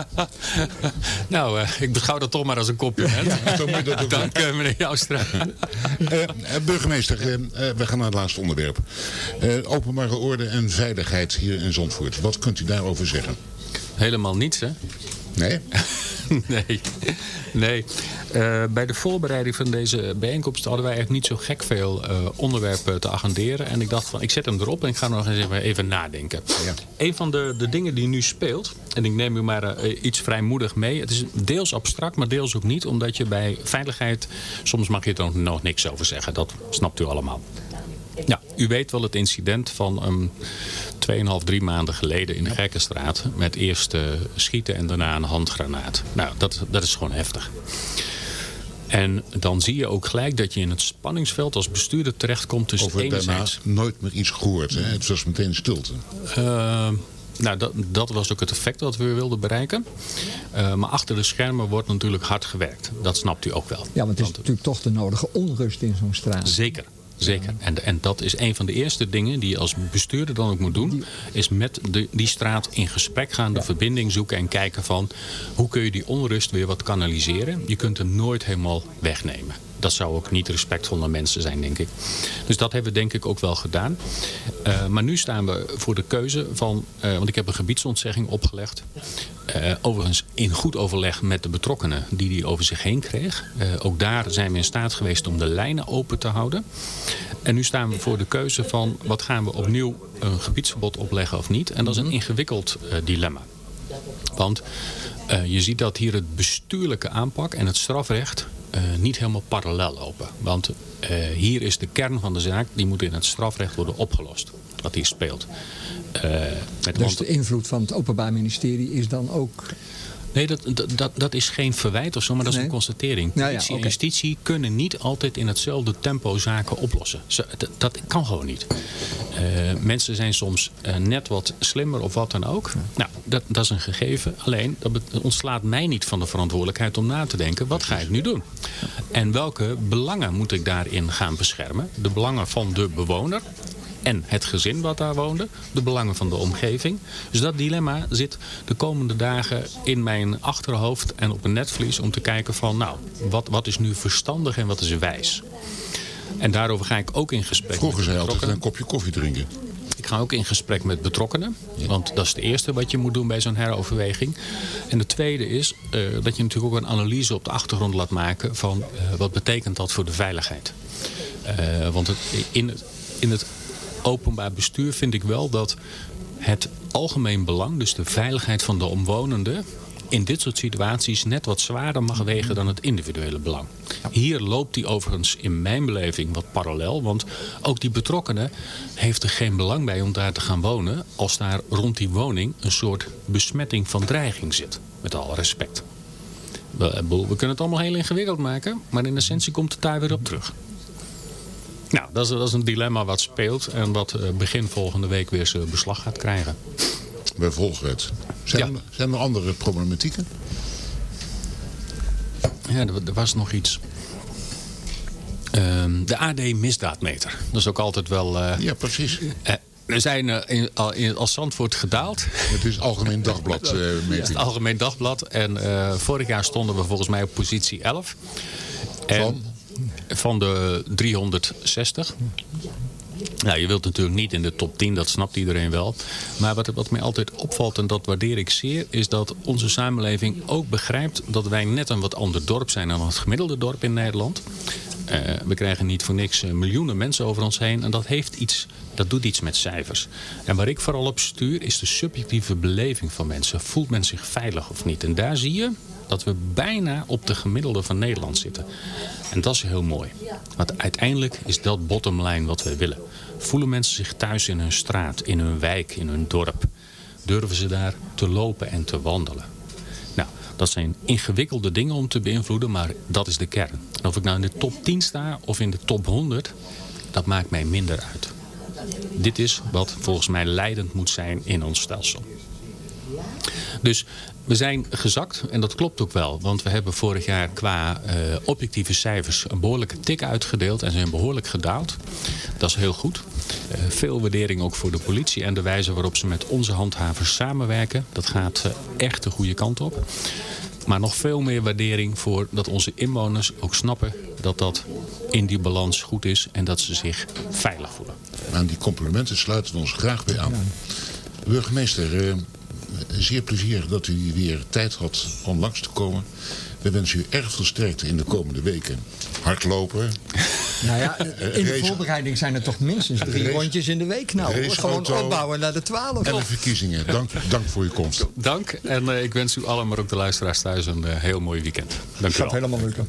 nou, eh, ik beschouw dat toch maar als een compliment. Ja, zo moet je dat ook Dank meneer Joustra. Eh, eh, burgemeester, we gaan naar het laatste onderwerp. Openbare orde en veiligheid hier in Zandvoort. Wat kunt u daarover zeggen? Helemaal niets, hè? Nee? nee. nee. Eh, bij de voorbereiding van deze bijeenkomst hadden wij eigenlijk niet zo gek veel eh, onderwerpen te agenderen. En ik dacht van, ik zet hem erop en ik ga nog eens even, even nadenken. Ja. Een van de, de dingen die nu speelt, en ik neem u maar eh, iets vrijmoedig mee. Het is deels abstract, maar deels ook niet. Omdat je bij veiligheid, soms mag je er nog, nog niks over zeggen. Dat snapt u allemaal. Ja, u weet wel het incident van um, 2,5, 3 maanden geleden in de Gekkenstraat. Met eerst uh, schieten en daarna een handgranaat. Nou, dat, dat is gewoon heftig. En dan zie je ook gelijk dat je in het spanningsveld als bestuurder terechtkomt tussen Over daarna nooit meer iets gehoord. Hè? Het was meteen stilte. Uh, nou, dat, dat, was ook het effect wat we wilden bereiken. Uh, maar achter de schermen wordt natuurlijk hard gewerkt. Dat snapt u ook wel. Ja, want het is natuurlijk toch de nodige onrust in zo'n straat. Zeker. Zeker. En, en dat is een van de eerste dingen die je als bestuurder dan ook moet doen. Is met de, die straat in gesprek gaan, de verbinding zoeken en kijken van hoe kun je die onrust weer wat kanaliseren. Je kunt hem nooit helemaal wegnemen. Dat zou ook niet respectvol naar mensen zijn, denk ik. Dus dat hebben we denk ik ook wel gedaan. Uh, maar nu staan we voor de keuze van... Uh, want ik heb een gebiedsontzegging opgelegd. Uh, overigens in goed overleg met de betrokkenen die die over zich heen kreeg. ook daar zijn we in staat geweest om de lijnen open te houden. En nu staan we voor de keuze van... wat gaan we opnieuw een gebiedsverbod opleggen of niet. En dat is een ingewikkeld dilemma. Want je ziet dat hier het bestuurlijke aanpak en het strafrecht niet helemaal parallel lopen. Want uh, hier is de kern van de zaak, die moet in het strafrecht worden opgelost. Wat hier speelt. Met dus de invloed van het Openbaar Ministerie is dan ook... Nee, dat, dat, dat is geen verwijt of zo, maar dat is Nee. een constatering. Ja, Politie en justitie kunnen niet altijd in hetzelfde tempo zaken oplossen. Dat, kan gewoon niet. Eh, mensen zijn soms eh, net wat slimmer of wat dan ook. Nou, dat, dat is een gegeven. Alleen, dat ontslaat mij niet van de verantwoordelijkheid om na te denken... wat ga ik nu doen? En welke belangen moet ik daarin gaan beschermen? De belangen van de bewoner en het gezin wat daar woonde. De belangen van de omgeving. Dus dat dilemma zit de komende dagen in mijn achterhoofd en op een netvlies... om te kijken van, nou, wat, wat is nu verstandig en wat is wijs? En daarover ga ik ook in gesprek Vroeger met zei altijd een kopje koffie drinken. Ik ga ook in gesprek met betrokkenen. Want dat is het eerste wat je moet doen bij zo'n heroverweging. En de tweede is eh, dat je natuurlijk ook een analyse op de achtergrond laat maken... van eh, wat betekent dat voor de veiligheid. Eh, want het, in, in het openbaar bestuur vind ik wel dat het algemeen belang... dus de veiligheid van de omwonenden in dit soort situaties net wat zwaarder mag wegen dan het individuele belang. Hier loopt die overigens in mijn beleving wat parallel. Want ook die betrokkenen heeft er geen belang bij om daar te gaan wonen... als daar rond die woning een soort besmetting van dreiging zit. Met alle respect. We kunnen het allemaal heel ingewikkeld maken... maar in essentie komt het daar weer op terug. Nou, dat is, dat is een dilemma wat speelt... en wat eh, begin volgende week weer zijn beslag gaat krijgen. Wij volgen het. Zijn, er, zijn er andere problematieken? Ja, er, er was nog iets. Ehm, de AD-misdaadmeter. Dat is ook altijd wel... eh, Ja, precies. eh, we zijn in, al- in, als Zandvoort gedaald. Het is Algemeen Dagblad. eh, Het is meting. het Algemeen Dagblad. En vorig jaar stonden we volgens mij op positie 11. En Van? De 360. Nou, je wilt natuurlijk niet in de top 10, dat snapt iedereen wel. Maar wat, wat mij altijd opvalt, en dat waardeer ik zeer... is dat onze samenleving ook begrijpt dat wij net een wat ander dorp zijn... dan het gemiddelde dorp in Nederland. Eh, we krijgen niet voor niks eh, miljoenen mensen over ons heen. En dat, heeft iets, dat doet iets met cijfers. En waar ik vooral op stuur is de subjectieve beleving van mensen. Voelt men zich veilig of niet? En daar zie je dat we bijna op de gemiddelde van Nederland zitten. En dat is heel mooi. Want uiteindelijk is dat bottomline wat we willen. Voelen mensen zich thuis in hun straat, in hun wijk, in hun dorp? Durven ze daar te lopen en te wandelen? Nou, dat zijn ingewikkelde dingen om te beïnvloeden, maar dat is de kern. En of ik nou in de top 10 sta of in de top 100, dat maakt mij minder uit. Dit is wat volgens mij leidend moet zijn in ons stelsel. Dus we zijn gezakt en dat klopt ook wel. Want we hebben vorig jaar qua eh, objectieve cijfers een behoorlijke tik uitgedeeld. En zijn behoorlijk gedaald. Dat is heel goed. Eh, veel waardering ook voor de politie en de wijze waarop ze met onze handhavers samenwerken. Dat gaat eh, echt de goede kant op. Maar nog veel meer waardering voor dat onze inwoners ook snappen dat dat in die balans goed is en dat ze zich veilig voelen. Aan die complimenten sluiten we ons graag bij aan. Burgemeester, eh, zeer plezierig dat u weer tijd had om langs te komen. We wensen u erg veel sterkte in de komende weken. Hardlopen. Nou ja, in de voorbereiding zijn er toch minstens drie Race- rondjes in de week. Nou, gewoon opbouwen naar de twaalf. En de verkiezingen. Dank, dank voor uw komst. Dank en eh, ik wens u allen, maar ook de luisteraars thuis, een eh, heel mooi weekend. Dank u Gaat wel. helemaal lukken.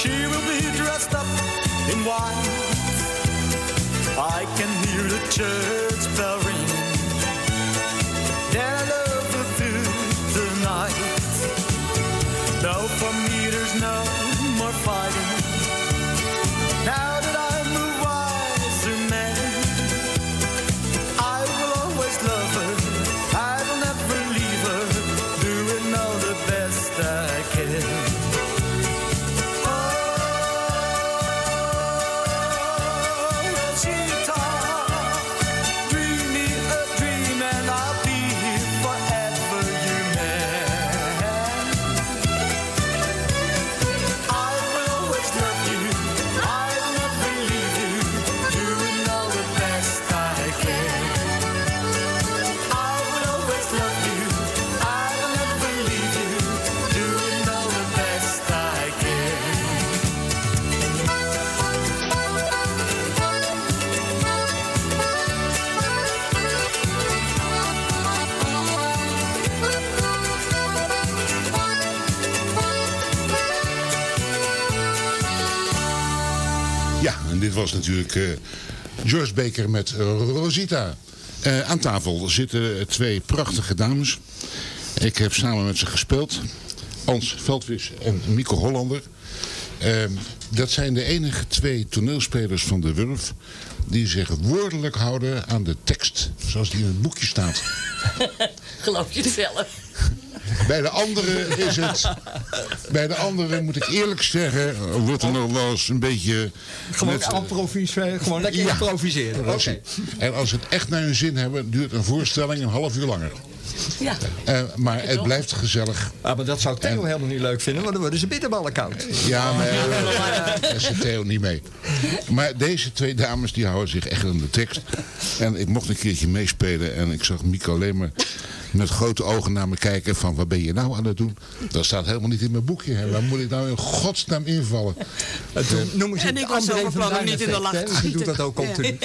She will be dressed up in white. I can hear the church bell ring. Then I love her through the night. No, for me was natuurlijk eh, George Baker met eh, Rosita. Eh, aan tafel zitten twee prachtige dames. Ik heb samen met ze gespeeld. Ans Veldwis en Mieke Hollander. Eh, dat zijn de enige twee toneelspelers van de Wurf... die zich woordelijk houden aan de tekst, zoals die in het boekje staat. Geloof je zelf? Bij de andere is het... Bij de andere moet ik eerlijk zeggen... wordt er nog wel eens een beetje... Gewoon met- improviseren, gewoon lekker Ja. improviseren. En als ze het echt naar hun zin hebben, duurt een voorstelling een half uur langer. Ja. Eh, maar het blijft gezellig. Ah, maar dat zou Theo helemaal niet leuk vinden, want dan worden ze bitterballen koud. Ja, maar eh, daar zit Theo niet mee. Maar deze twee dames die houden zich echt aan de tekst. En ik mocht een keertje meespelen en ik zag Mico alleen maar met grote ogen naar me kijken van wat ben je nou aan het doen? Dat staat helemaal niet in mijn boekje. Hè. Waar moet ik nou in godsnaam invallen? toen noemen ze En ik was André zo van van plan om niet in de lach. Die doet dat ook continu.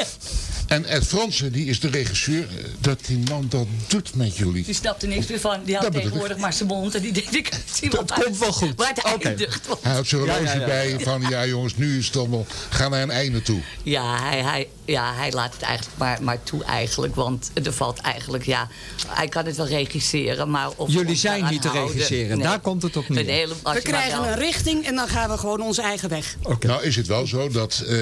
En Ed Fransen, die is de regisseur, eh, dat die man dat doet met jullie. Die snapte niks meer van. Die had tegenwoordig maar zijn mond. En die deed ik zie wat komt wel goed. Waar het eindigt. Hij had zo'n Ja, ja, roosje ja. bij van ja jongens, nu is het allemaal, ga naar een einde toe. Ja, hij, hij, ja, hij laat het eigenlijk maar, maar toe eigenlijk. Want er valt eigenlijk, ja... Hij kan het wel regisseren, maar... Of Jullie zijn niet te regisseren. nee. Daar komt het op neer. Hele, We krijgen wel- een richting en dan gaan we gewoon onze eigen weg. Nou is het wel zo dat eh,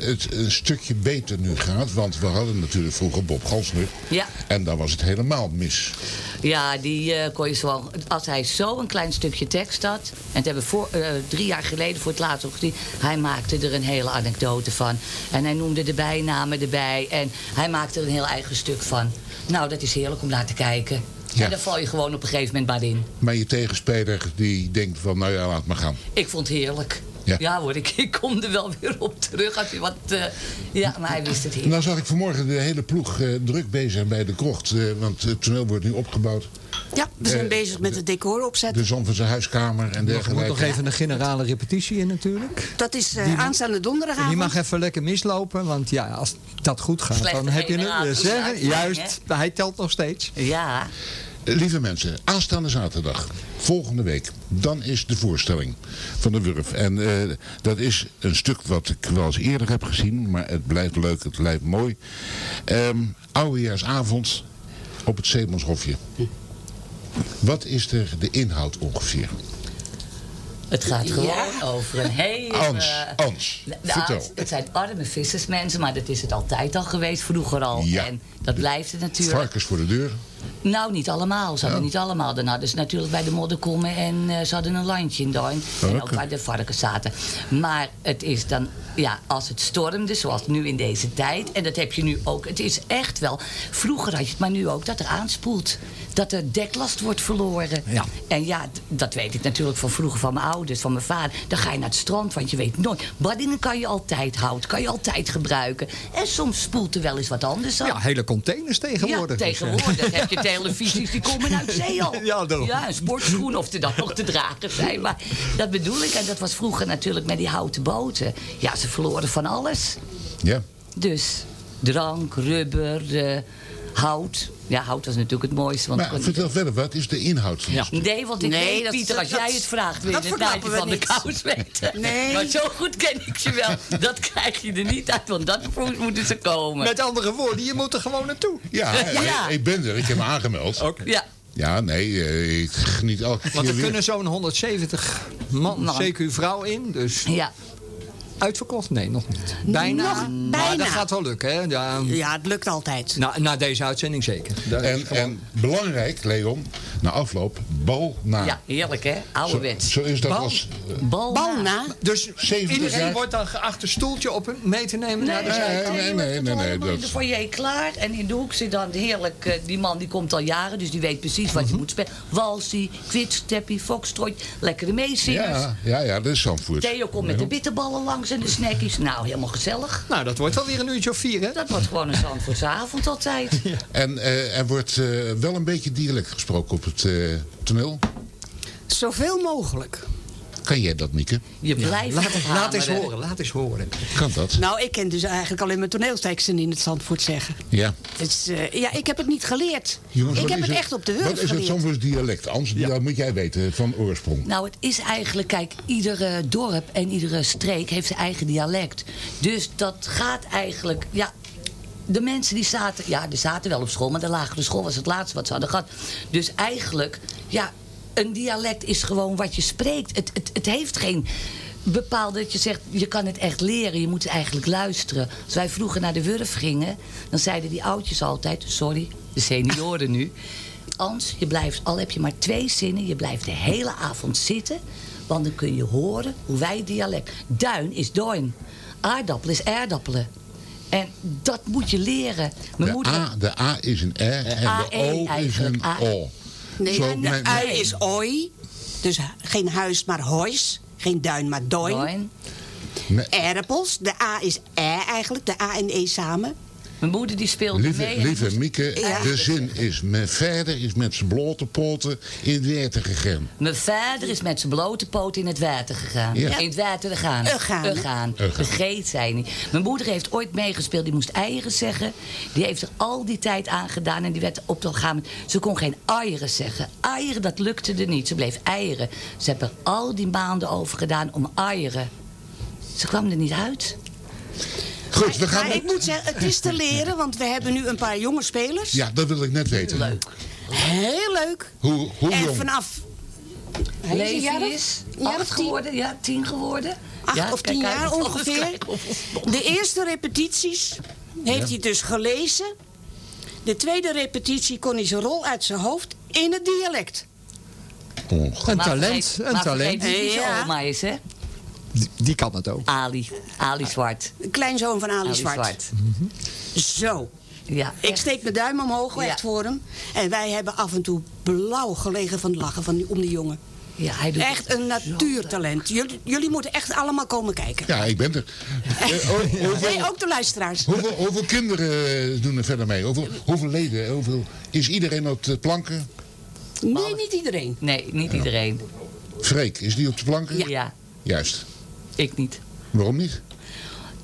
het een stukje beter nu gaat. Want we hadden natuurlijk vroeger Bob Gansner. Ja. En dan was het helemaal mis. Ja, die eh, kon je zo... Als hij zo een klein stukje tekst had... En dat hebben we voor, eh, drie jaar geleden voor het laatst ook gezien... Hij maakte er een hele anekdote van. En hij noemde de bijnamen erbij. En hij maakte er een heel eigen stuk van. Nou, dat is heerlijk om naar te kijken. Ja. En daar val je gewoon op een gegeven moment maar in. Maar je tegenspeler die denkt van nou ja, laat maar gaan. Ik vond het heerlijk. Ja. Ja, hoor, ik, ik kom er wel weer op terug. Als je wat, eh, ja, maar hij wist het heerlijk. Nou zag ik vanmorgen de hele ploeg eh, druk bezig bij de krocht. eh, want het toneel wordt nu opgebouwd. Ja, we zijn bezig met het decor opzetten. De zon van zijn huiskamer en Er moet dergelijke. nog even een generale repetitie in natuurlijk. Dat is eh, aanstaande donderdagavond. Die mag even lekker mislopen, want ja, als dat goed gaat, Slechte dan heb je het. Zeggen, juist, hij telt nog steeds. Ja, Lieve mensen, aanstaande zaterdag, volgende week, dan is de voorstelling van de Wurf. En eh, dat is een stuk wat ik wel eens eerder heb gezien, maar het blijft leuk, het blijft mooi. Ehm oudejaarsavond op het Zeemanshofje. Wat is er de inhoud ongeveer? het gaat gewoon over een hele... Ans, Ans, De- de vertel. Ans, het zijn arme vissersmensen, maar dat is het altijd al geweest, vroeger al. Ja. En dat blijft het natuurlijk. Varkens voor de deur. Nou, niet allemaal. Ze hadden Ja. niet allemaal. Dan hadden ze natuurlijk bij de modderkommen en eh, ze hadden een landje in Doorn. En ook waar de varkens zaten. Maar het is dan, ja, als het stormde, zoals nu in deze tijd. En dat heb je nu ook. Het is echt wel, vroeger had je het, maar nu ook, dat er aanspoelt. Dat er deklast wordt verloren. Ja. En ja, dat weet ik natuurlijk van vroeger van mijn ouders, van mijn vader. Dan ga je naar het strand, want je weet nooit. Baddingen kan je altijd hout, kan je altijd gebruiken. En soms spoelt er wel eens wat anders aan. Ja, hele containers tegenwoordig. Ja, dus, eh. tegenwoordig heb je televisies die komen uit zee al. Ja, daarom. Ja, een sportschoen of er dan nog te dragen zijn. Maar dat bedoel ik. En dat was vroeger natuurlijk met die houten boten. Ja, ze verloren van alles. Ja. Dus drank, rubber, eh, hout. Ja, hout was natuurlijk het mooiste. Want Maar vertel verder, wat is de inhoud van het stuk? Nee, want ik Nee, weet, dat- Pieter, als dat- jij het vraagt, wil je het naadje van we de niet. kous weten. Nee. Maar zo goed ken ik je wel. Dat krijg je er niet uit, want dat moeten ze komen. Met andere woorden, je moet er gewoon naartoe. Ja, Ja. Ik, ik ben er, ik heb me aangemeld. Ja, Ja, nee, eh, ik geniet elke keer Want er weer. kunnen zo'n 170 man, Man. CQ vrouw in. Dus ja. Uitverkocht? Nee, nog niet. Bijna. Nog Maar bijna. dat gaat wel lukken, hè? Ja, Ja, het lukt altijd. na, na deze uitzending zeker. Dat En, gewoon- en belangrijk, Leon, na afloop, bal na. ja, heerlijk hè, Zo, ouderwets. zo is dat Bal. als... eh, Bal, Bal na. Dus 70 iedereen jaar. wordt dan geacht een stoeltje op hem mee te nemen naar de Nee, zijkant. nee, nee, nee, nee, De dat- foyer klaar en in de hoek zit dan heerlijk. eh, die man die komt al jaren, dus die weet precies wat Mhm. je moet spelen. Walsie, kwitsteppie, foxtrot, lekkere meezingers. Ja, ja, ja, dat is Zandvoort. Theo komt met de bitterballen langs en de snackies. Nou, helemaal gezellig. Nou, dat wordt wel weer een uurtje of vier, hè? Dat wordt gewoon een Zandvoortse avond altijd. En eh, er wordt eh, wel een beetje dialect gesproken op het eh, toneel. Zoveel mogelijk. Kan jij dat, Mieke? Je blijft Laat, laat eens horen, laat eens horen. Kan dat? Nou, ik ken dus eigenlijk alleen maar toneelsteksten in het Zandvoort zeggen. Ja. Het is, eh, ja, ik heb het niet geleerd. Jongens, ik wat heb het echt op de Wat wurf is het geleerd. Zandvoorts dialect? Anders, dat moet jij weten van oorsprong. Nou, het is eigenlijk, kijk, iedere dorp en iedere streek heeft zijn eigen dialect. Dus dat gaat eigenlijk, ja. De mensen die zaten, ja, die zaten wel op school, maar de lagere school was het laatste wat ze hadden gehad. Dus eigenlijk, ja, een dialect is gewoon wat je spreekt. Het, het, het heeft geen bepaalde, dat je zegt, je kan het echt leren, je moet eigenlijk luisteren. Als wij vroeger naar de Wurf gingen, dan zeiden die oudjes altijd, sorry, de senioren nu. Ans, je blijft, al heb je maar twee zinnen, je blijft de hele avond zitten. Want dan kun je horen hoe wij dialect. Duin is doin. Aardappel is aardappelen. En dat moet je leren. Mijn De moeder... A, de A is een R en de A-E O is een. A- O. Nee, Zo, en de mijn- ui is oi. Dus geen huis, maar hois. Geen duin, maar doin. Nee. Erpels. De A is e eigenlijk. De A en E samen. Mijn moeder die speelde Lieve, mee. en lieve Mieke, Ja. de zin is... Mijn vader is met zijn blote poten in het water gegaan. Mijn vader is met zijn blote poot in het water gegaan. Ja. In het water hè? Gegaan. Gegaan. Vergeet zij niet. Mijn moeder heeft ooit meegespeeld. Die moest eieren zeggen. Die heeft er al die tijd aan gedaan. En die werd op de gaan. Ze kon geen eieren zeggen. Eieren, dat lukte er niet. Ze bleef eieren. Ze hebben er al die maanden over gedaan om eieren. Ze kwam er niet uit. Goed, we gaan... Maar ik moet zeggen, het is te leren. Want we hebben nu een paar jonge spelers. Ja, dat wil ik net weten. Leuk. Heel leuk. Hoe, hoe en jong? vanaf... Levi is acht tien. geworden. Ja, tien geworden. Acht ja, of kijk tien uit. jaar ongeveer. kijk. De eerste repetities heeft hij dus gelezen. De tweede repetitie kon hij zijn rol uit zijn hoofd in het dialect. Een talent, een talent. Ja. oma is, hè? Die, die kan het ook. Ali. Ali Zwart. De kleinzoon van Ali, Ali Zwart. Zwart. Zo. Ja, Ik steek mijn duim omhoog, echt Ja. voor hem. En wij hebben af en toe blauw gelegen van het lachen van om die jongen. Ja, hij doet Echt een natuurtalent. Jullie, jullie moeten echt allemaal komen kijken. Ja, ik ben er. Eh, hoeveel, Nee, ook de luisteraars. hoeveel, hoeveel kinderen eh, doen er verder mee? Hoeveel, hoeveel leden? Hoeveel, is iedereen op de planken? Nee, niet iedereen. Nee, niet iedereen. Freek, is die op de planken? Ja. Juist. Ik niet. Waarom niet?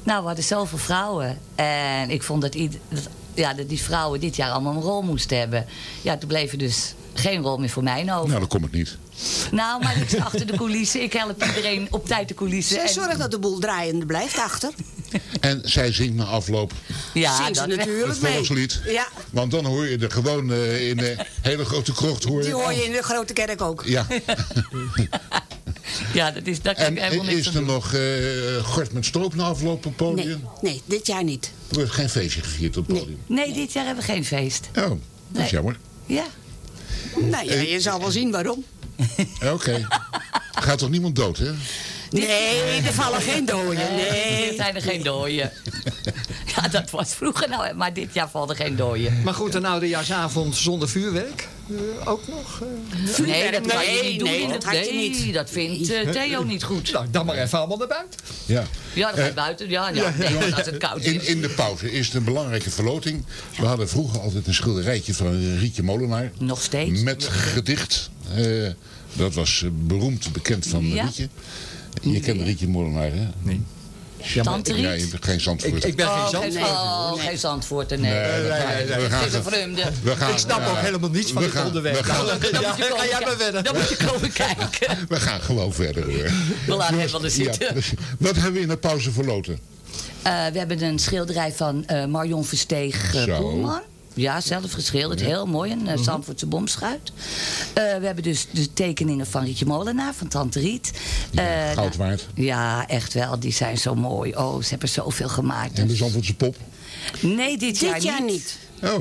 Nou, we hadden zoveel vrouwen. En ik vond dat, ieder, dat, ja, dat die vrouwen dit jaar allemaal een rol moesten hebben. Ja, toen bleef er dus geen rol meer voor mij over. Nou, dat kom ik niet. Nou, maar ik sta achter de coulissen. Ik help iedereen op tijd de coulissen. Zij En- zorgt dat de boel draaiende blijft achter. En zij zingt na afloop ja, Zingt ze dat natuurlijk het mee. volkslied. Ja, Want dan hoor je er gewoon eh, in de hele grote krocht. Hoor je, die hoor je in de grote kerk ook. Ja. Ja, dat is, daar En helemaal niks is er doen. nog eh gort met stroop na afloop op het podium? Nee, nee, dit jaar niet. Er wordt geen feestje gevierd op het podium. Nee, dit jaar hebben we geen feest. Oh, dat is jammer. Ja. Nou ja, je zal wel zien waarom. Oké. Gaat toch niemand dood, hè? Nee, er vallen geen doden. Nee, dit zijn er geen dooien. Ja, dat was vroeger nou, maar dit jaar valt er geen dooien. Maar goed, een oudejaarsavond zonder vuurwerk. Eh, ook nog. eh. Nee, dat kan je Nee, niet doen. nee, dat had je nee, niet. dat vindt eh, Theo niet goed. Nou, dan maar even allemaal naar buiten. Ja. Ja, dan ga je buiten. Ja, ja, nee, als het koud In, is. in de pauze is het een belangrijke verloting. We hadden vroeger altijd een schilderijtje van Rietje Molenaar. Nog steeds. Met gedicht. Eh, dat was beroemd bekend van Ja. Rietje. Je kent Rietje Molenaar, hè? Nee. Tante Ja, Riet? je bent geen Zandvoort. Ik, ik ben geen Oh, zand. geen, oh, geen Zandvoorter, nee. Nee, we gaan- nee, nee. we gaan- Het is een vreemde. we gaan- Ik snap ook helemaal niets van gaan- onderwerp. Nou, Dan ja, je ga komen jij maar kijken. verder. Dan moet je komen kijken. We gaan gewoon verder hoor. We laten hem wel eens Ja, zitten. Wat hebben we in de pauze verloten? Eh, we hebben een schilderij van eh, Marion Versteeg uh. Poelman. Ja, zelf geschilderd. Heel mooi. Een uh, Zandvoortse bomschuit. Eh, we hebben dus de tekeningen van Rietje Molenaar, van Tante Riet. Eh, Goud waard. ja, echt wel. Die zijn zo mooi. Oh, ze hebben zoveel gemaakt. En de Zandvoortse pop? Nee, dit, jaar, Dit jaar niet. niet. Oh.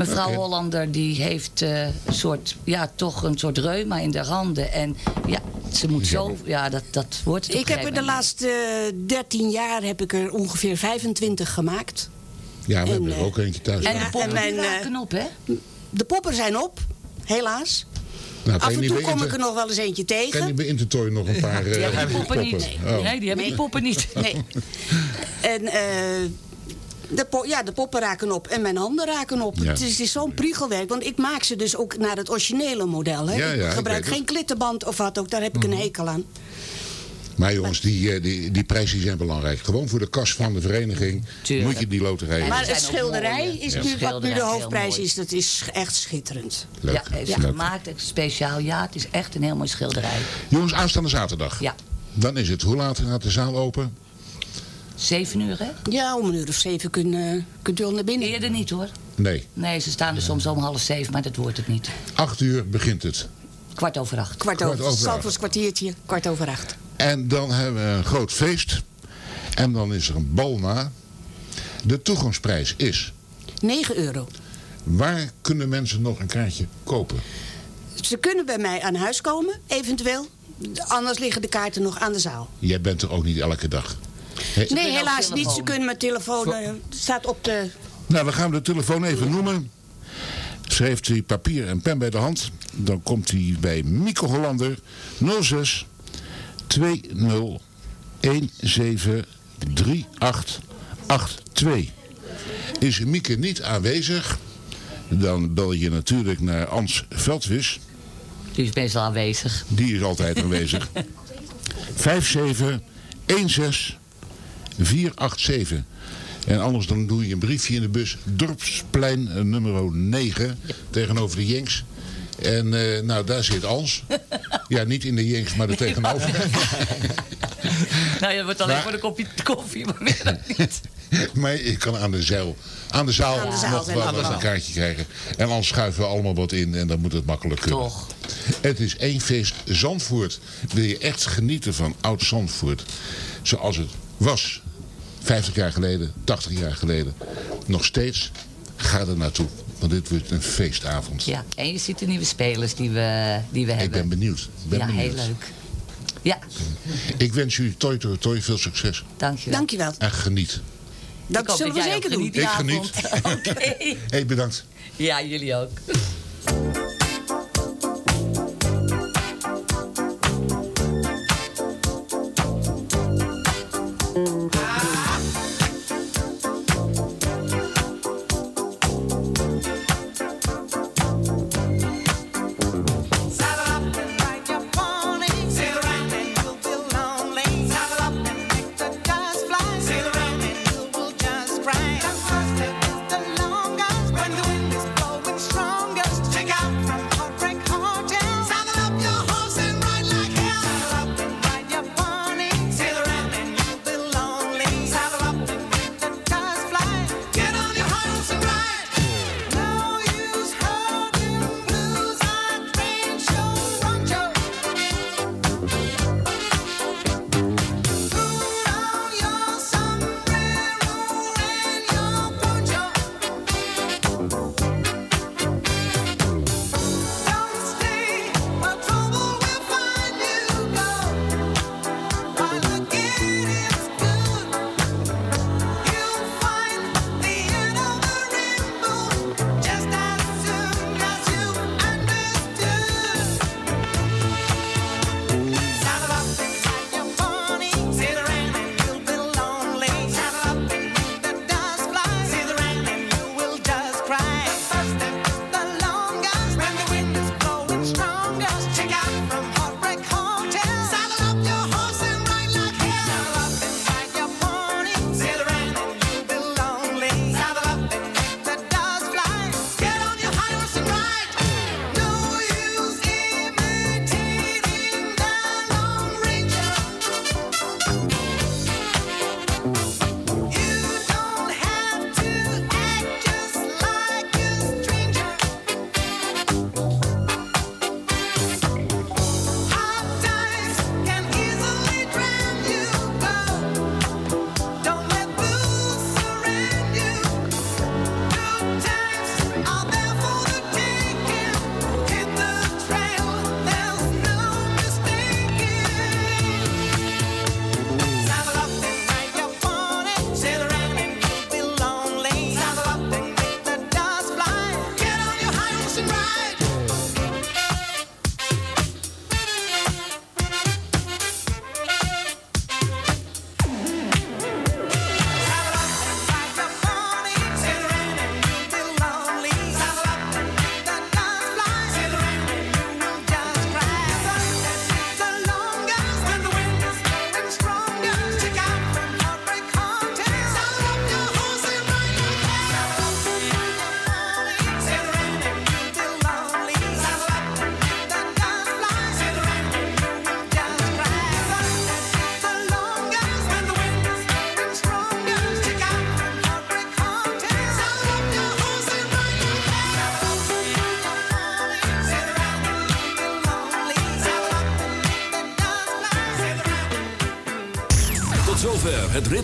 Mevrouw. Hollander die heeft eh, een soort, ja, toch een soort reuma in de handen. En ja, ze moet zo, ja, dat, dat wordt Ik heb er de laatste eh, 13 jaar heb ik er ongeveer 25 gemaakt. Ja, we En, hebben er eh, ook eentje thuis. En de poppen en die mijn, eh, raken op, hè? De poppen zijn op, helaas. Nou, Af en toe kom Inter- ik er nog wel eens eentje Kan je tegen. bij Intertoy nog een paar Die eh, hebben die poppen niet. Oh. Nee, die hebben die poppen niet. Nee. En eh, de, po- ja, de poppen raken op en mijn handen raken op. Ja. Het is, is zo'n priegelwerk, want ik maak ze dus ook naar het originele model. Hè. Ja, ja, ik ik gebruik geen klittenband of wat ook, daar heb ik Mhm. een hekel aan. Maar jongens, die, eh, die, die prijzen zijn belangrijk. Gewoon voor de kas van de vereniging Tuurlijk. moet je die loterij Maar ook schilderij is Ja. nu, wat nu de hoofdprijs is, dat is echt schitterend. Leuk. Ja, heeft gemaakt, echt speciaal. Ja, het is echt een heel mooi schilderij. Jongens, aanstaande zaterdag. Ja, Dan is het. Hoe laat gaat de zaal open? zeven uur, hè? Ja, om een uur of zeven kun, eh, kunt u al naar binnen. Eerder niet, hoor. Nee. Nee, ze staan er soms om half zeven, maar dat wordt het niet. Acht uur begint het. Kwart over acht. Kwart Kwart over, over acht. Zandvoorts kwartiertje, kwart over acht. En dan hebben we een groot feest. En dan is er een bal na. De toegangsprijs is 9 euro. Waar kunnen mensen nog een kaartje kopen? Ze kunnen bij mij aan huis komen, eventueel. Anders liggen de kaarten nog aan de zaal. Jij bent er ook niet elke dag. Nee, helaas niet. Ze kunnen mijn telefoon... eh, staat op de... Nou, we gaan de telefoon even noemen. Schrijft hij papier en pen bij de hand. Dan komt hij bij Mieke Hollander 06 20 17 3882. Is Mieke niet aanwezig, dan bel je natuurlijk naar Ans Veldwis. Die is meestal aanwezig. Die is altijd aanwezig. 57 16 487. En anders dan doe je een briefje in de bus. Dorpsplein eh, nummer 9 tegenover de Jenks. En eh, nou, daar zit Ans. Ja, niet in de Jenks, maar er tegenover. Nou, je wordt alleen Maar- voor de kopje koffie, maar meer dan niet. maar ik kan aan de, zeil, aan de zaal, Aan de zaal nog wel we een kaartje krijgen. En anders schuiven we allemaal wat in en dan moet het makkelijk kunnen. Toch. Het is één feest Zandvoort. Wil je echt genieten van oud Zandvoort. Zoals het was. 50 jaar geleden, 80 jaar geleden. Nog steeds. Ga er naartoe. Want dit wordt een feestavond. Ja, en je ziet de nieuwe spelers die we, die we Ik hebben. ben benieuwd. Ik ben ja, benieuwd. heel leuk. Ja, Ik wens jullie toi toi toi veel succes. dankjewel. Dankjewel. En geniet. Dat zullen dat we jij ook zeker doen. geniet die Ik geniet. Oké. hey, bedankt. Ja, jullie ook.